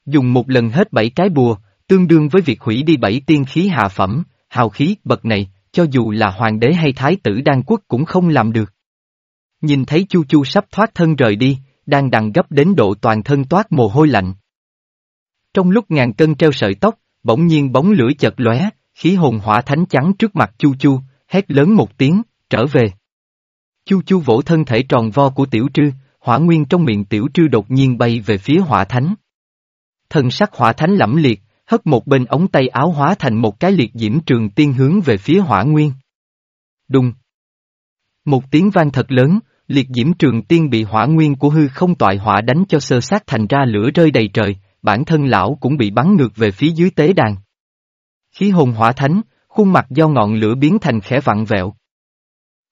Dùng một lần hết bảy cái bùa, tương đương với việc hủy đi bảy tiên khí hạ phẩm, hào khí bậc này, cho dù là hoàng đế hay thái tử đan quốc cũng không làm được. Nhìn thấy Chu Chu sắp thoát thân rời đi, đang đằng gấp đến độ toàn thân toát mồ hôi lạnh. Trong lúc ngàn cân treo sợi tóc, bỗng nhiên bóng lửa chợt lóe, khí hồn hỏa thánh trắng trước mặt Chu Chu, hét lớn một tiếng, trở về. Chu Chu vỗ thân thể tròn vo của tiểu trư, hỏa nguyên trong miệng tiểu trư đột nhiên bay về phía hỏa thánh. Thần sắc hỏa thánh lẫm liệt, hất một bên ống tay áo hóa thành một cái liệt diễm trường tiên hướng về phía hỏa nguyên. Đùng. Một tiếng vang thật lớn, liệt diễm trường tiên bị hỏa nguyên của hư không toại hỏa đánh cho sơ sát thành ra lửa rơi đầy trời, bản thân lão cũng bị bắn ngược về phía dưới tế đàn. Khí hồn hỏa thánh, khuôn mặt do ngọn lửa biến thành khẽ vặn vẹo.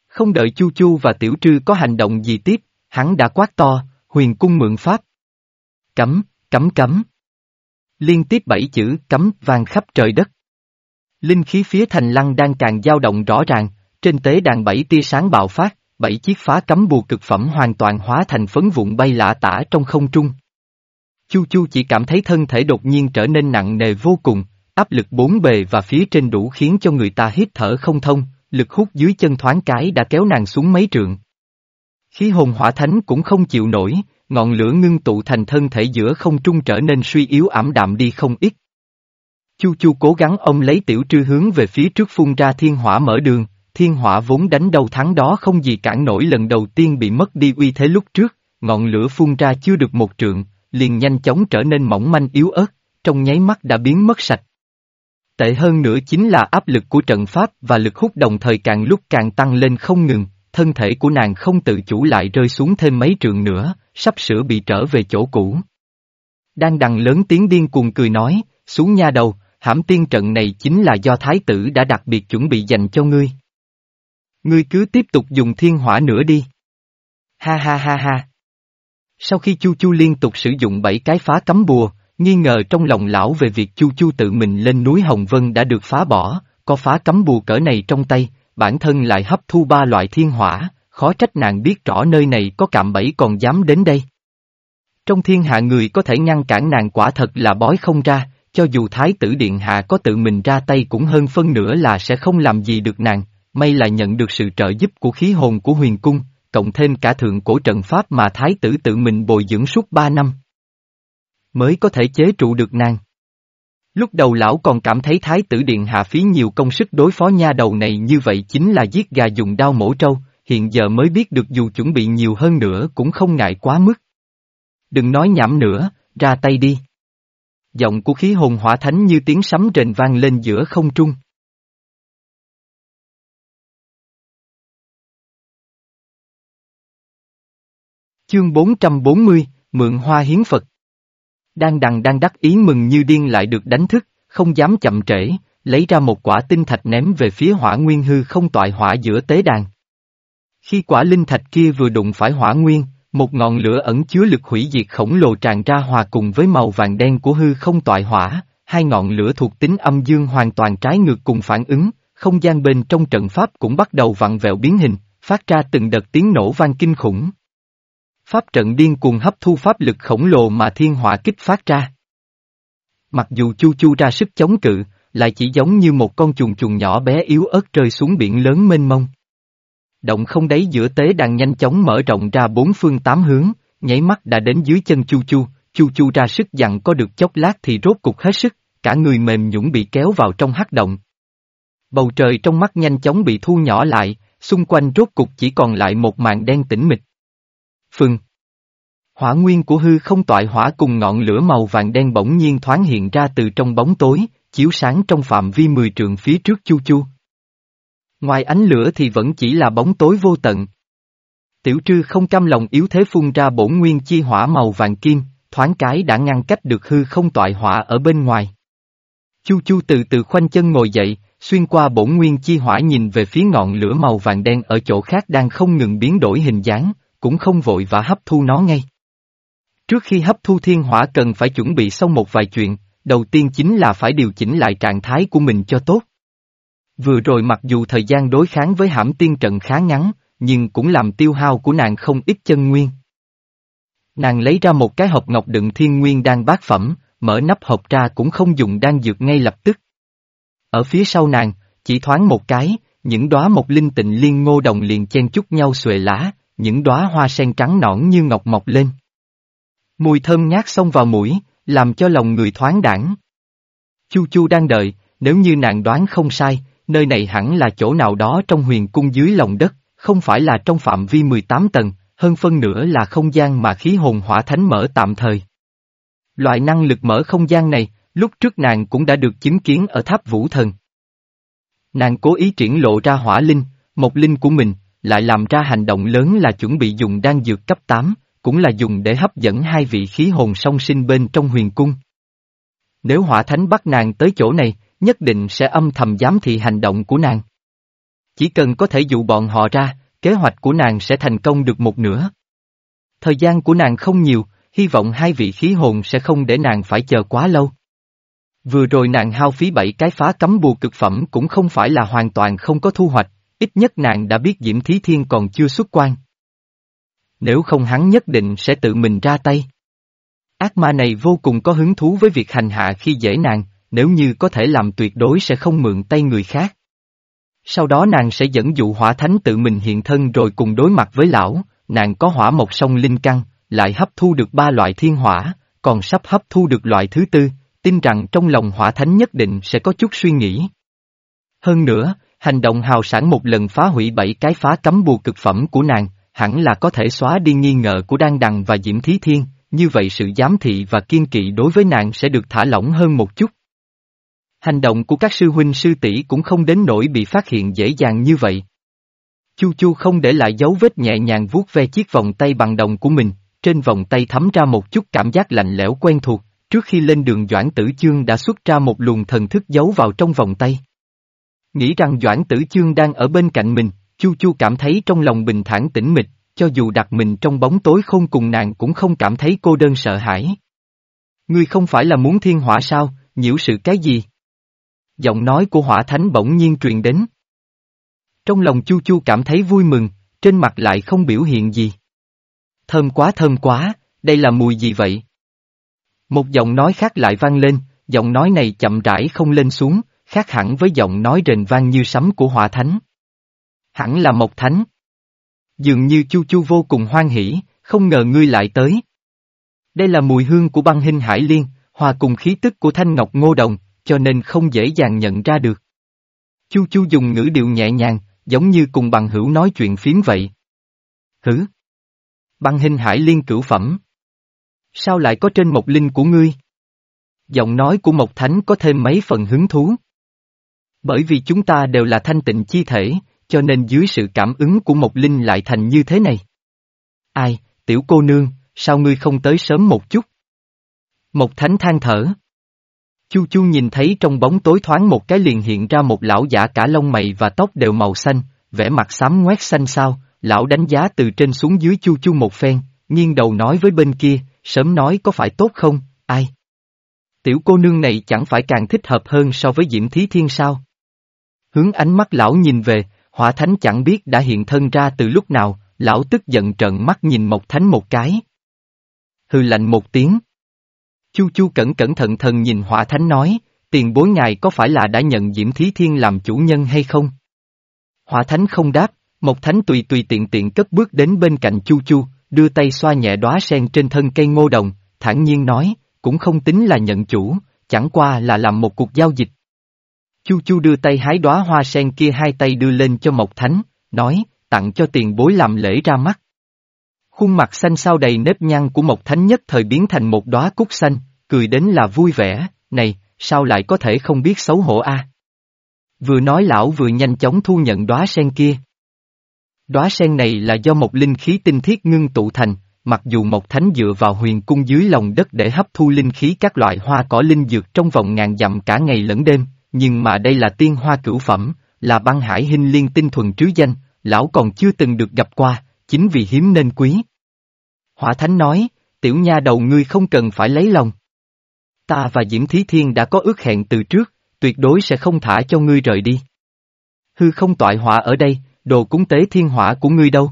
Không đợi Chu Chu và Tiểu Trư có hành động gì tiếp, hắn đã quát to, huyền cung mượn pháp. Cấm, cấm cấm. Liên tiếp bảy chữ cấm vang khắp trời đất. Linh khí phía thành lăng đang càng dao động rõ ràng, trên tế đàn bảy tia sáng bạo phát, bảy chiếc phá cấm bùa cực phẩm hoàn toàn hóa thành phấn vụn bay lạ tả trong không trung. Chu Chu chỉ cảm thấy thân thể đột nhiên trở nên nặng nề vô cùng, áp lực bốn bề và phía trên đủ khiến cho người ta hít thở không thông, lực hút dưới chân thoáng cái đã kéo nàng xuống mấy trượng. Khí hồn hỏa thánh cũng không chịu nổi, ngọn lửa ngưng tụ thành thân thể giữa không trung trở nên suy yếu ảm đạm đi không ít. Chu Chu cố gắng ông lấy tiểu trư hướng về phía trước phun ra thiên hỏa mở đường, thiên hỏa vốn đánh đầu thắng đó không gì cản nổi lần đầu tiên bị mất đi uy thế lúc trước, ngọn lửa phun ra chưa được một trượng, liền nhanh chóng trở nên mỏng manh yếu ớt, trong nháy mắt đã biến mất sạch. Tệ hơn nữa chính là áp lực của trận pháp và lực hút đồng thời càng lúc càng tăng lên không ngừng, thân thể của nàng không tự chủ lại rơi xuống thêm mấy trường nữa, sắp sửa bị trở về chỗ cũ. Đang đằng lớn tiếng điên cuồng cười nói, xuống nha đầu, hãm tiên trận này chính là do thái tử đã đặc biệt chuẩn bị dành cho ngươi. Ngươi cứ tiếp tục dùng thiên hỏa nữa đi. Ha ha ha ha. Sau khi Chu Chu liên tục sử dụng bảy cái phá cấm bùa, nghi ngờ trong lòng lão về việc Chu Chu tự mình lên núi Hồng Vân đã được phá bỏ, có phá cấm bùa cỡ này trong tay, bản thân lại hấp thu ba loại thiên hỏa, khó trách nàng biết rõ nơi này có cạm bẫy còn dám đến đây. Trong thiên hạ người có thể ngăn cản nàng quả thật là bói không ra, cho dù thái tử điện hạ có tự mình ra tay cũng hơn phân nửa là sẽ không làm gì được nàng, may là nhận được sự trợ giúp của khí hồn của huyền cung, cộng thêm cả thượng cổ trận pháp mà thái tử tự mình bồi dưỡng suốt ba năm. Mới có thể chế trụ được nàng. Lúc đầu lão còn cảm thấy thái tử điện hạ phí nhiều công sức đối phó nha đầu này như vậy chính là giết gà dùng đao mổ trâu, hiện giờ mới biết được dù chuẩn bị nhiều hơn nữa cũng không ngại quá mức. Đừng nói nhảm nữa, ra tay đi. Giọng của khí hồn hỏa thánh như tiếng sấm rền vang lên giữa không trung. Chương 440, Mượn Hoa Hiến Phật đang đằng đang đắc ý mừng như điên lại được đánh thức, không dám chậm trễ, lấy ra một quả tinh thạch ném về phía hỏa nguyên hư không tọa hỏa giữa tế đàn. Khi quả linh thạch kia vừa đụng phải hỏa nguyên, một ngọn lửa ẩn chứa lực hủy diệt khổng lồ tràn ra hòa cùng với màu vàng đen của hư không tọa hỏa, hai ngọn lửa thuộc tính âm dương hoàn toàn trái ngược cùng phản ứng, không gian bên trong trận pháp cũng bắt đầu vặn vẹo biến hình, phát ra từng đợt tiếng nổ vang kinh khủng. Pháp trận điên cuồng hấp thu pháp lực khổng lồ mà thiên hỏa kích phát ra. Mặc dù chu chu ra sức chống cự, lại chỉ giống như một con chuồn chuồn nhỏ bé yếu ớt rơi xuống biển lớn mênh mông. Động không đáy giữa tế đàn nhanh chóng mở rộng ra bốn phương tám hướng, nháy mắt đã đến dưới chân chu chu, chu chu ra sức dặn có được chốc lát thì rốt cục hết sức, cả người mềm nhũng bị kéo vào trong hắc động. Bầu trời trong mắt nhanh chóng bị thu nhỏ lại, xung quanh rốt cục chỉ còn lại một màn đen tĩnh mịch. Phương Hỏa nguyên của hư không toại hỏa cùng ngọn lửa màu vàng đen bỗng nhiên thoáng hiện ra từ trong bóng tối, chiếu sáng trong phạm vi mười trường phía trước chu chu. Ngoài ánh lửa thì vẫn chỉ là bóng tối vô tận. Tiểu trư không cam lòng yếu thế phun ra bổn nguyên chi hỏa màu vàng kim, thoáng cái đã ngăn cách được hư không toại hỏa ở bên ngoài. Chu chu từ từ khoanh chân ngồi dậy, xuyên qua bổn nguyên chi hỏa nhìn về phía ngọn lửa màu vàng đen ở chỗ khác đang không ngừng biến đổi hình dáng, cũng không vội và hấp thu nó ngay. Trước khi hấp thu thiên hỏa cần phải chuẩn bị xong một vài chuyện, đầu tiên chính là phải điều chỉnh lại trạng thái của mình cho tốt. Vừa rồi mặc dù thời gian đối kháng với hãm tiên trận khá ngắn, nhưng cũng làm tiêu hao của nàng không ít chân nguyên. Nàng lấy ra một cái hộp ngọc đựng thiên nguyên đan bát phẩm, mở nắp hộp ra cũng không dùng đan dược ngay lập tức. Ở phía sau nàng, chỉ thoáng một cái, những đóa một linh tịnh liên ngô đồng liền chen chúc nhau xuề lá, những đóa hoa sen trắng nõn như ngọc mọc lên. Mùi thơm ngát xông vào mũi, làm cho lòng người thoáng đảng. Chu Chu đang đợi, nếu như nàng đoán không sai, nơi này hẳn là chỗ nào đó trong huyền cung dưới lòng đất, không phải là trong phạm vi 18 tầng, hơn phân nữa là không gian mà khí hồn hỏa thánh mở tạm thời. Loại năng lực mở không gian này, lúc trước nàng cũng đã được chứng kiến ở tháp vũ thần. Nàng cố ý triển lộ ra hỏa linh, một linh của mình, lại làm ra hành động lớn là chuẩn bị dùng đan dược cấp 8, cũng là dùng để hấp dẫn hai vị khí hồn song sinh bên trong huyền cung. Nếu hỏa thánh bắt nàng tới chỗ này, nhất định sẽ âm thầm giám thị hành động của nàng. Chỉ cần có thể dụ bọn họ ra, kế hoạch của nàng sẽ thành công được một nửa. Thời gian của nàng không nhiều, hy vọng hai vị khí hồn sẽ không để nàng phải chờ quá lâu. Vừa rồi nàng hao phí bảy cái phá cấm bùa cực phẩm cũng không phải là hoàn toàn không có thu hoạch, ít nhất nàng đã biết Diễm Thí Thiên còn chưa xuất quan. Nếu không hắn nhất định sẽ tự mình ra tay. Ác ma này vô cùng có hứng thú với việc hành hạ khi dễ nàng, nếu như có thể làm tuyệt đối sẽ không mượn tay người khác. Sau đó nàng sẽ dẫn dụ hỏa thánh tự mình hiện thân rồi cùng đối mặt với lão, nàng có hỏa một sông linh căn, lại hấp thu được ba loại thiên hỏa, còn sắp hấp thu được loại thứ tư, tin rằng trong lòng hỏa thánh nhất định sẽ có chút suy nghĩ. Hơn nữa, hành động hào sản một lần phá hủy bảy cái phá cấm bùa cực phẩm của nàng, hẳn là có thể xóa đi nghi ngờ của Đan Đằng và Diễm Thí Thiên, như vậy sự giám thị và kiên kỵ đối với nàng sẽ được thả lỏng hơn một chút. Hành động của các sư huynh sư tỷ cũng không đến nỗi bị phát hiện dễ dàng như vậy. Chu Chu không để lại dấu vết nhẹ nhàng vuốt ve chiếc vòng tay bằng đồng của mình, trên vòng tay thấm ra một chút cảm giác lạnh lẽo quen thuộc, trước khi lên đường Doãn Tử Chương đã xuất ra một luồng thần thức giấu vào trong vòng tay. Nghĩ rằng Doãn Tử Chương đang ở bên cạnh mình, Chu Chu cảm thấy trong lòng bình thản tĩnh mịch, cho dù đặt mình trong bóng tối không cùng nàng cũng không cảm thấy cô đơn sợ hãi. Ngươi không phải là muốn thiên hỏa sao, nhiễu sự cái gì? Giọng nói của hỏa thánh bỗng nhiên truyền đến. Trong lòng Chu Chu cảm thấy vui mừng, trên mặt lại không biểu hiện gì. Thơm quá thơm quá, đây là mùi gì vậy? Một giọng nói khác lại vang lên, giọng nói này chậm rãi không lên xuống, khác hẳn với giọng nói rền vang như sấm của hỏa thánh. Hẳn là Mộc Thánh. Dường như Chu Chu vô cùng hoan hỉ, không ngờ ngươi lại tới. Đây là mùi hương của băng hình hải liên, hòa cùng khí tức của thanh ngọc ngô đồng, cho nên không dễ dàng nhận ra được. Chu Chu dùng ngữ điệu nhẹ nhàng, giống như cùng bằng hữu nói chuyện phiếm vậy. Hử? Băng hình hải liên cửu phẩm. Sao lại có trên một linh của ngươi? Giọng nói của Mộc Thánh có thêm mấy phần hứng thú. Bởi vì chúng ta đều là thanh tịnh chi thể, cho nên dưới sự cảm ứng của Mộc Linh lại thành như thế này. Ai, tiểu cô nương, sao ngươi không tới sớm một chút? Mộc Thánh than thở. Chu Chu nhìn thấy trong bóng tối thoáng một cái liền hiện ra một lão giả cả lông mày và tóc đều màu xanh, vẻ mặt xám ngoét xanh sao, lão đánh giá từ trên xuống dưới Chu Chu một phen, nghiêng đầu nói với bên kia, sớm nói có phải tốt không, ai? Tiểu cô nương này chẳng phải càng thích hợp hơn so với Diễm Thí Thiên sao? Hướng ánh mắt lão nhìn về, hỏa thánh chẳng biết đã hiện thân ra từ lúc nào, lão tức giận trợn mắt nhìn Mộc Thánh một cái. Hư lạnh một tiếng. Chu Chu cẩn cẩn thận thần nhìn hỏa thánh nói, tiền bối ngài có phải là đã nhận Diễm Thí Thiên làm chủ nhân hay không? Hỏa thánh không đáp, Mộc Thánh tùy tùy tiện tiện cất bước đến bên cạnh Chu Chu, đưa tay xoa nhẹ đóa sen trên thân cây ngô đồng, thản nhiên nói, cũng không tính là nhận chủ, chẳng qua là làm một cuộc giao dịch. Chu Chu đưa tay hái đóa hoa sen kia hai tay đưa lên cho Mộc Thánh, nói, tặng cho tiền bối làm lễ ra mắt. Khuôn mặt xanh sao đầy nếp nhăn của Mộc Thánh nhất thời biến thành một đóa cúc xanh, cười đến là vui vẻ, này, sao lại có thể không biết xấu hổ a? Vừa nói lão vừa nhanh chóng thu nhận đóa sen kia. Đóa sen này là do một linh khí tinh thiết ngưng tụ thành, mặc dù Mộc Thánh dựa vào huyền cung dưới lòng đất để hấp thu linh khí các loại hoa cỏ linh dược trong vòng ngàn dặm cả ngày lẫn đêm, nhưng mà đây là tiên hoa cửu phẩm, là băng hải hình liên tinh thuần trứ danh, lão còn chưa từng được gặp qua, chính vì hiếm nên quý. Hỏa Thánh nói, tiểu nha đầu ngươi không cần phải lấy lòng. Ta và Diễm Thí Thiên đã có ước hẹn từ trước, tuyệt đối sẽ không thả cho ngươi rời đi. Hư không toại hỏa ở đây, đồ cúng tế thiên hỏa của ngươi đâu?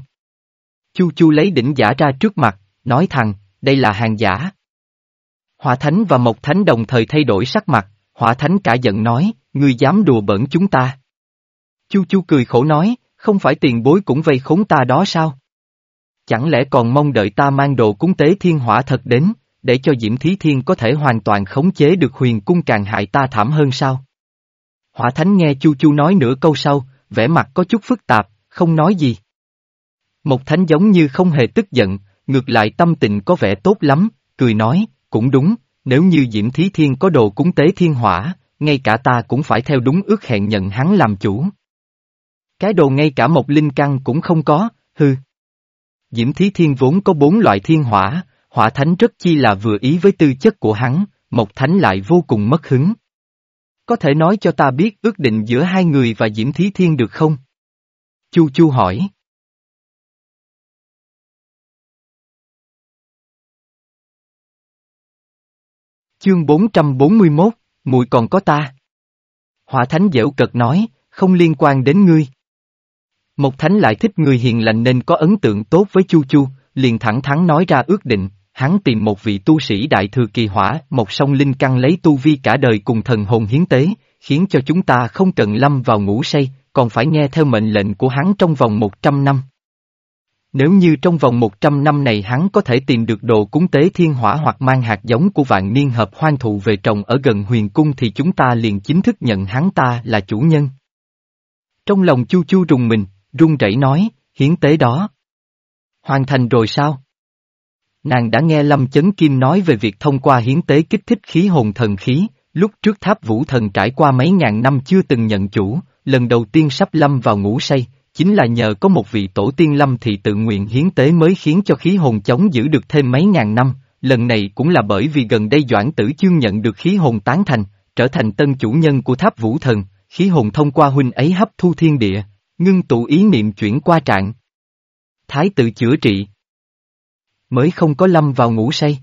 Chu Chu lấy đỉnh giả ra trước mặt, nói thằng, đây là hàng giả. Hỏa Thánh và Mộc Thánh đồng thời thay đổi sắc mặt, Hỏa Thánh cả giận nói, ngươi dám đùa bỡn chúng ta. Chu Chu cười khổ nói, không phải tiền bối cũng vây khốn ta đó sao? Chẳng lẽ còn mong đợi ta mang đồ cúng tế thiên hỏa thật đến, để cho Diễm Thí Thiên có thể hoàn toàn khống chế được huyền cung càng hại ta thảm hơn sao? Hỏa Thánh nghe Chu Chu nói nửa câu sau, vẻ mặt có chút phức tạp, không nói gì. Một Thánh giống như không hề tức giận, ngược lại tâm tình có vẻ tốt lắm, cười nói, cũng đúng, nếu như Diễm Thí Thiên có đồ cúng tế thiên hỏa, ngay cả ta cũng phải theo đúng ước hẹn nhận hắn làm chủ. Cái đồ ngay cả một linh căn cũng không có, hư. Diễm Thí Thiên vốn có bốn loại thiên hỏa, hỏa thánh rất chi là vừa ý với tư chất của hắn, một thánh lại vô cùng mất hứng. Có thể nói cho ta biết ước định giữa hai người và Diễm Thí Thiên được không? Chu Chu hỏi. Chương 441, mùi còn có ta. Hỏa Thánh dễu cật nói, không liên quan đến ngươi. Một Thánh lại thích người hiền lành nên có ấn tượng tốt với Chu Chu, liền thẳng thắn nói ra ước định, hắn tìm một vị tu sĩ đại thừa kỳ hỏa, một sông linh căn lấy tu vi cả đời cùng thần hồn hiến tế, khiến cho chúng ta không cần lâm vào ngủ say, còn phải nghe theo mệnh lệnh của hắn trong vòng 100 năm. Nếu như trong vòng 100 năm này hắn có thể tìm được đồ cúng tế thiên hỏa hoặc mang hạt giống của vạn niên hợp hoang thụ về trồng ở gần huyền cung thì chúng ta liền chính thức nhận hắn ta là chủ nhân. Trong lòng chu chu rùng mình, run rẩy nói, hiến tế đó. Hoàn thành rồi sao? Nàng đã nghe Lâm Chấn Kim nói về việc thông qua hiến tế kích thích khí hồn thần khí, lúc trước tháp vũ thần trải qua mấy ngàn năm chưa từng nhận chủ, lần đầu tiên sắp lâm vào ngủ say, chính là nhờ có một vị tổ tiên lâm thì tự nguyện hiến tế mới khiến cho khí hồn chống giữ được thêm mấy ngàn năm, lần này cũng là bởi vì gần đây Doãn Tử Chương nhận được khí hồn tán thành, trở thành tân chủ nhân của tháp vũ thần, khí hồn thông qua huynh ấy hấp thu thiên địa, ngưng tụ ý niệm chuyển qua trạng. Thái tự chữa trị. Mới không có lâm vào ngủ say.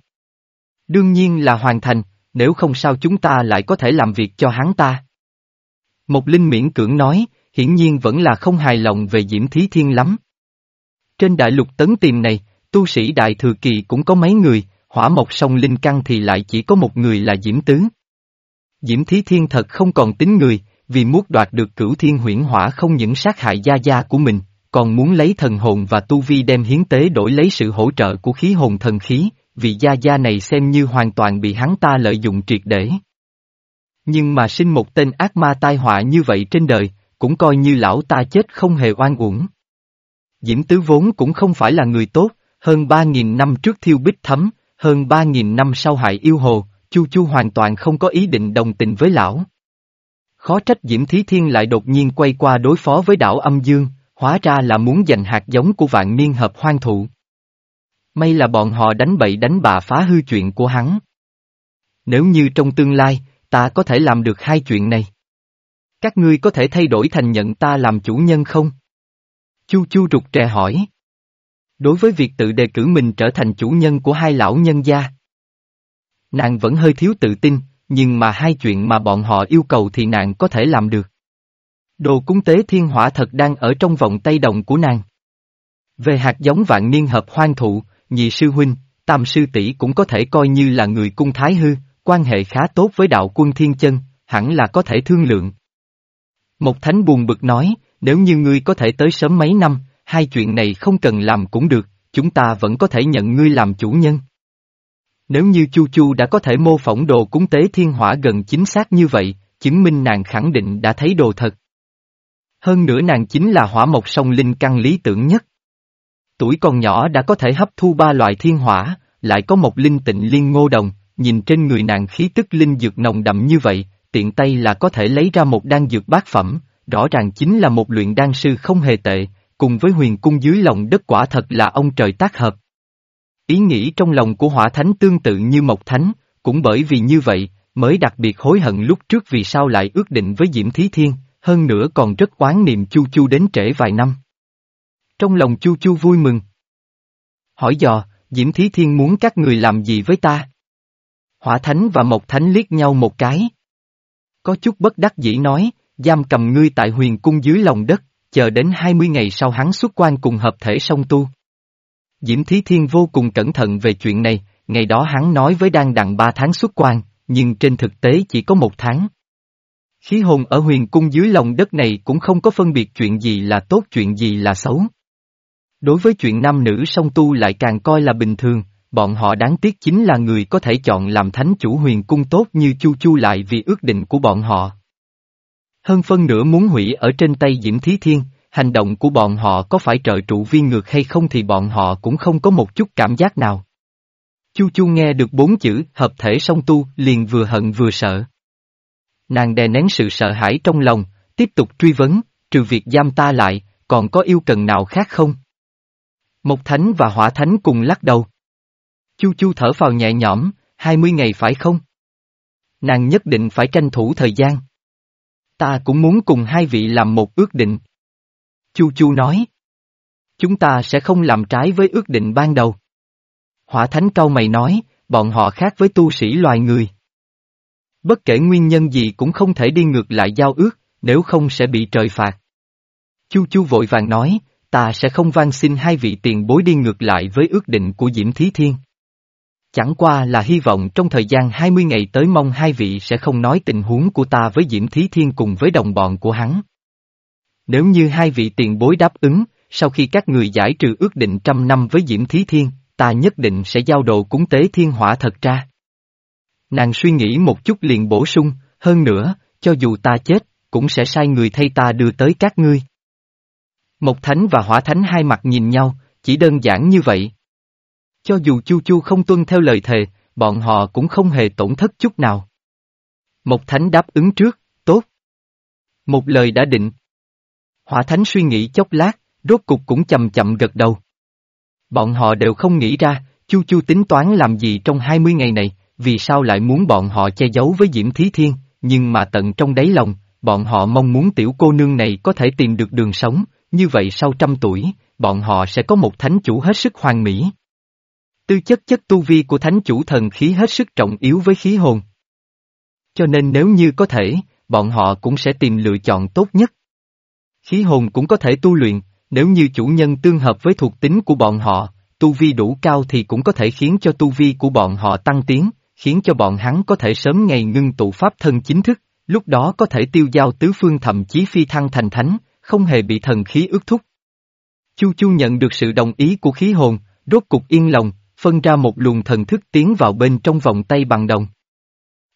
Đương nhiên là hoàn thành, nếu không sao chúng ta lại có thể làm việc cho hắn ta. Một linh miễn cưỡng nói, hiển nhiên vẫn là không hài lòng về Diễm Thí Thiên lắm. Trên đại lục tấn tìm này, tu sĩ đại thừa kỳ cũng có mấy người, hỏa mộc sông linh căn thì lại chỉ có một người là Diễm Tứ. Diễm Thí Thiên thật không còn tính người, vì muốn đoạt được cửu thiên huyễn hỏa không những sát hại gia gia của mình, còn muốn lấy thần hồn và tu vi đem hiến tế đổi lấy sự hỗ trợ của khí hồn thần khí, vì gia gia này xem như hoàn toàn bị hắn ta lợi dụng triệt để. Nhưng mà sinh một tên ác ma tai họa như vậy trên đời, cũng coi như lão ta chết không hề oan uổng. Diễm Tứ vốn cũng không phải là người tốt, hơn ba nghìn năm trước thiêu bích thấm, hơn ba nghìn năm sau hại yêu hồ, Chu Chu hoàn toàn không có ý định đồng tình với lão. Khó trách Diễm Thí Thiên lại đột nhiên quay qua đối phó với đảo âm dương, hóa ra là muốn giành hạt giống của vạn niên hợp hoang thụ. May là bọn họ đánh bậy đánh bạ phá hư chuyện của hắn. Nếu như trong tương lai, ta có thể làm được hai chuyện này. Các ngươi có thể thay đổi thành nhận ta làm chủ nhân không? Chu Chu rụt rè hỏi. Đối với việc tự đề cử mình trở thành chủ nhân của hai lão nhân gia. Nàng vẫn hơi thiếu tự tin, nhưng mà hai chuyện mà bọn họ yêu cầu thì nàng có thể làm được. Đồ cúng tế thiên hỏa thật đang ở trong vòng tay đồng của nàng. Về hạt giống vạn niên hợp hoang thụ, nhị sư huynh, tam sư tỷ cũng có thể coi như là người cung thái hư, quan hệ khá tốt với đạo quân thiên chân, hẳn là có thể thương lượng. Một thánh buồn bực nói, nếu như ngươi có thể tới sớm mấy năm, hai chuyện này không cần làm cũng được, chúng ta vẫn có thể nhận ngươi làm chủ nhân. Nếu như Chu Chu đã có thể mô phỏng đồ cúng tế thiên hỏa gần chính xác như vậy, chứng minh nàng khẳng định đã thấy đồ thật. Hơn nữa nàng chính là hỏa mộc sông linh căn lý tưởng nhất. Tuổi còn nhỏ đã có thể hấp thu ba loại thiên hỏa, lại có một linh tịnh liên ngô đồng, nhìn trên người nàng khí tức linh dược nồng đậm như vậy, tiện tay là có thể lấy ra một đan dược bát phẩm, rõ ràng chính là một luyện đan sư không hề tệ, cùng với huyền cung dưới lòng đất quả thật là ông trời tác hợp. Ý nghĩ trong lòng của hỏa thánh tương tự như mộc thánh, cũng bởi vì như vậy, mới đặc biệt hối hận lúc trước vì sao lại ước định với Diễm Thí Thiên, hơn nữa còn rất oán niệm Chu Chu đến trễ vài năm. Trong lòng Chu Chu vui mừng. Hỏi dò, Diễm Thí Thiên muốn các người làm gì với ta? Hỏa Thánh và Mộc Thánh liếc nhau một cái. Có chút bất đắc dĩ nói, giam cầm ngươi tại huyền cung dưới lòng đất, chờ đến 20 ngày sau hắn xuất quan cùng hợp thể song tu. Diễm Thí Thiên vô cùng cẩn thận về chuyện này, ngày đó hắn nói với đang đặng ba tháng xuất quan, nhưng trên thực tế chỉ có một tháng. Khí hồn ở huyền cung dưới lòng đất này cũng không có phân biệt chuyện gì là tốt chuyện gì là xấu. Đối với chuyện nam nữ song tu lại càng coi là bình thường, bọn họ đáng tiếc chính là người có thể chọn làm thánh chủ huyền cung tốt như Chu Chu lại vì ước định của bọn họ. Hơn phân nửa muốn hủy ở trên tay Diễm Thí Thiên, hành động của bọn họ có phải trợ trụ viên ngược hay không thì bọn họ cũng không có một chút cảm giác nào. Chu Chu nghe được bốn chữ hợp thể song tu liền vừa hận vừa sợ. Nàng đè nén sự sợ hãi trong lòng, tiếp tục truy vấn, trừ việc giam ta lại, còn có yêu cần nào khác không? Một thánh và hỏa thánh cùng lắc đầu. Chu Chu thở vào nhẹ nhõm, 20 ngày phải không? Nàng nhất định phải tranh thủ thời gian. Ta cũng muốn cùng hai vị làm một ước định. Chu Chu nói. Chúng ta sẽ không làm trái với ước định ban đầu. Hỏa thánh cau mày nói, bọn họ khác với tu sĩ loài người. Bất kể nguyên nhân gì cũng không thể đi ngược lại giao ước, nếu không sẽ bị trời phạt. Chu Chu vội vàng nói, ta sẽ không van xin hai vị tiền bối đi ngược lại với ước định của Diễm Thí Thiên. Chẳng qua là hy vọng trong thời gian 20 ngày tới mong hai vị sẽ không nói tình huống của ta với Diễm Thí Thiên cùng với đồng bọn của hắn. Nếu như hai vị tiền bối đáp ứng, sau khi các người giải trừ ước định trăm năm với Diễm Thí Thiên, ta nhất định sẽ giao đồ cúng tế thiên hỏa thật ra. Nàng suy nghĩ một chút liền bổ sung, hơn nữa, cho dù ta chết, cũng sẽ sai người thay ta đưa tới các ngươi. Mộc thánh và hỏa thánh hai mặt nhìn nhau, chỉ đơn giản như vậy. Cho dù Chu Chu không tuân theo lời thề, bọn họ cũng không hề tổn thất chút nào. Một thánh đáp ứng trước, tốt. Một lời đã định. Hỏa thánh suy nghĩ chốc lát, rốt cục cũng chậm chậm gật đầu. Bọn họ đều không nghĩ ra, Chu Chu tính toán làm gì trong 20 ngày này, vì sao lại muốn bọn họ che giấu với Diễm Thí Thiên, nhưng mà tận trong đáy lòng, bọn họ mong muốn tiểu cô nương này có thể tìm được đường sống, như vậy sau trăm tuổi, bọn họ sẽ có một thánh chủ hết sức hoàn mỹ. Tư chất chất tu vi của thánh chủ thần khí hết sức trọng yếu với khí hồn. Cho nên nếu như có thể, bọn họ cũng sẽ tìm lựa chọn tốt nhất. Khí hồn cũng có thể tu luyện, Nếu như chủ nhân tương hợp với thuộc tính của bọn họ, tu vi đủ cao thì cũng có thể khiến cho tu vi của bọn họ tăng tiến, khiến cho bọn hắn có thể sớm ngày ngưng tụ pháp thân chính thức, lúc đó có thể tiêu giao tứ phương thậm chí phi thăng thành thánh, không hề bị thần khí ước thúc. Chu Chu nhận được sự đồng ý của khí hồn, rốt cục yên lòng, phân ra một luồng thần thức tiến vào bên trong vòng tay bằng đồng.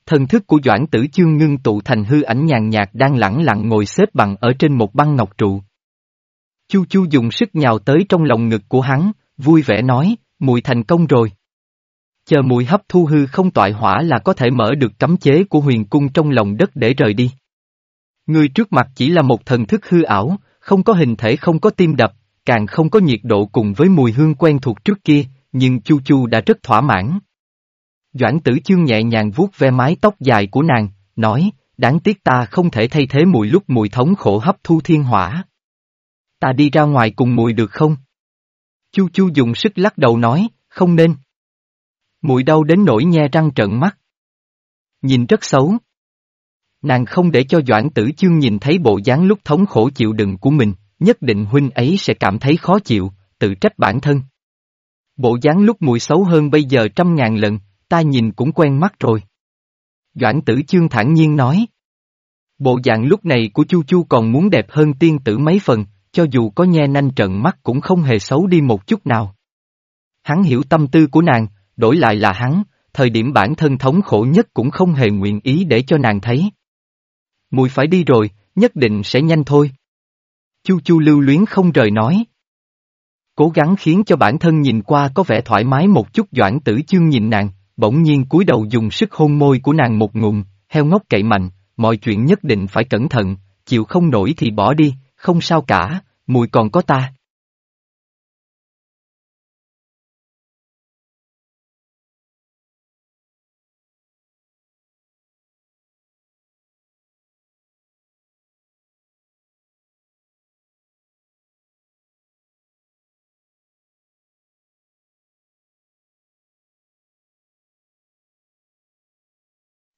Thần thức của Doãn Tử Chương ngưng tụ thành hư ảnh nhàn nhạt đang lẳng lặng ngồi xếp bằng ở trên một băng ngọc trụ. Chu Chu dùng sức nhào tới trong lòng ngực của hắn, vui vẻ nói, mùi thành công rồi. Chờ mùi hấp thu hư không tọa hỏa là có thể mở được cấm chế của huyền cung trong lòng đất để rời đi. Người trước mặt chỉ là một thần thức hư ảo, không có hình thể không có tim đập, càng không có nhiệt độ cùng với mùi hương quen thuộc trước kia, nhưng Chu Chu đã rất thỏa mãn. Doãn tử chương nhẹ nhàng vuốt ve mái tóc dài của nàng, nói, đáng tiếc ta không thể thay thế mùi lúc mùi thống khổ hấp thu thiên hỏa. Ta đi ra ngoài cùng mùi được không? Chu Chu dùng sức lắc đầu nói, không nên. Mùi đau đến nỗi nhe răng trợn mắt. Nhìn rất xấu. Nàng không để cho Doãn Tử Chương nhìn thấy bộ dáng lúc thống khổ chịu đựng của mình, nhất định huynh ấy sẽ cảm thấy khó chịu, tự trách bản thân. Bộ dáng lúc mùi xấu hơn bây giờ trăm ngàn lần, ta nhìn cũng quen mắt rồi. Doãn Tử Chương thản nhiên nói. Bộ dạng lúc này của Chu Chu còn muốn đẹp hơn tiên tử mấy phần, cho dù có nhe nanh trận mắt cũng không hề xấu đi một chút nào. Hắn hiểu tâm tư của nàng, đổi lại là hắn, thời điểm bản thân thống khổ nhất cũng không hề nguyện ý để cho nàng thấy. Mùi phải đi rồi, nhất định sẽ nhanh thôi. Chu chu lưu luyến không rời nói. Cố gắng khiến cho bản thân nhìn qua có vẻ thoải mái một chút doãn tử chương nhìn nàng, bỗng nhiên cúi đầu dùng sức hôn môi của nàng một ngụm, heo ngốc cậy mạnh, mọi chuyện nhất định phải cẩn thận, chịu không nổi thì bỏ đi, không sao cả, mùi còn có ta.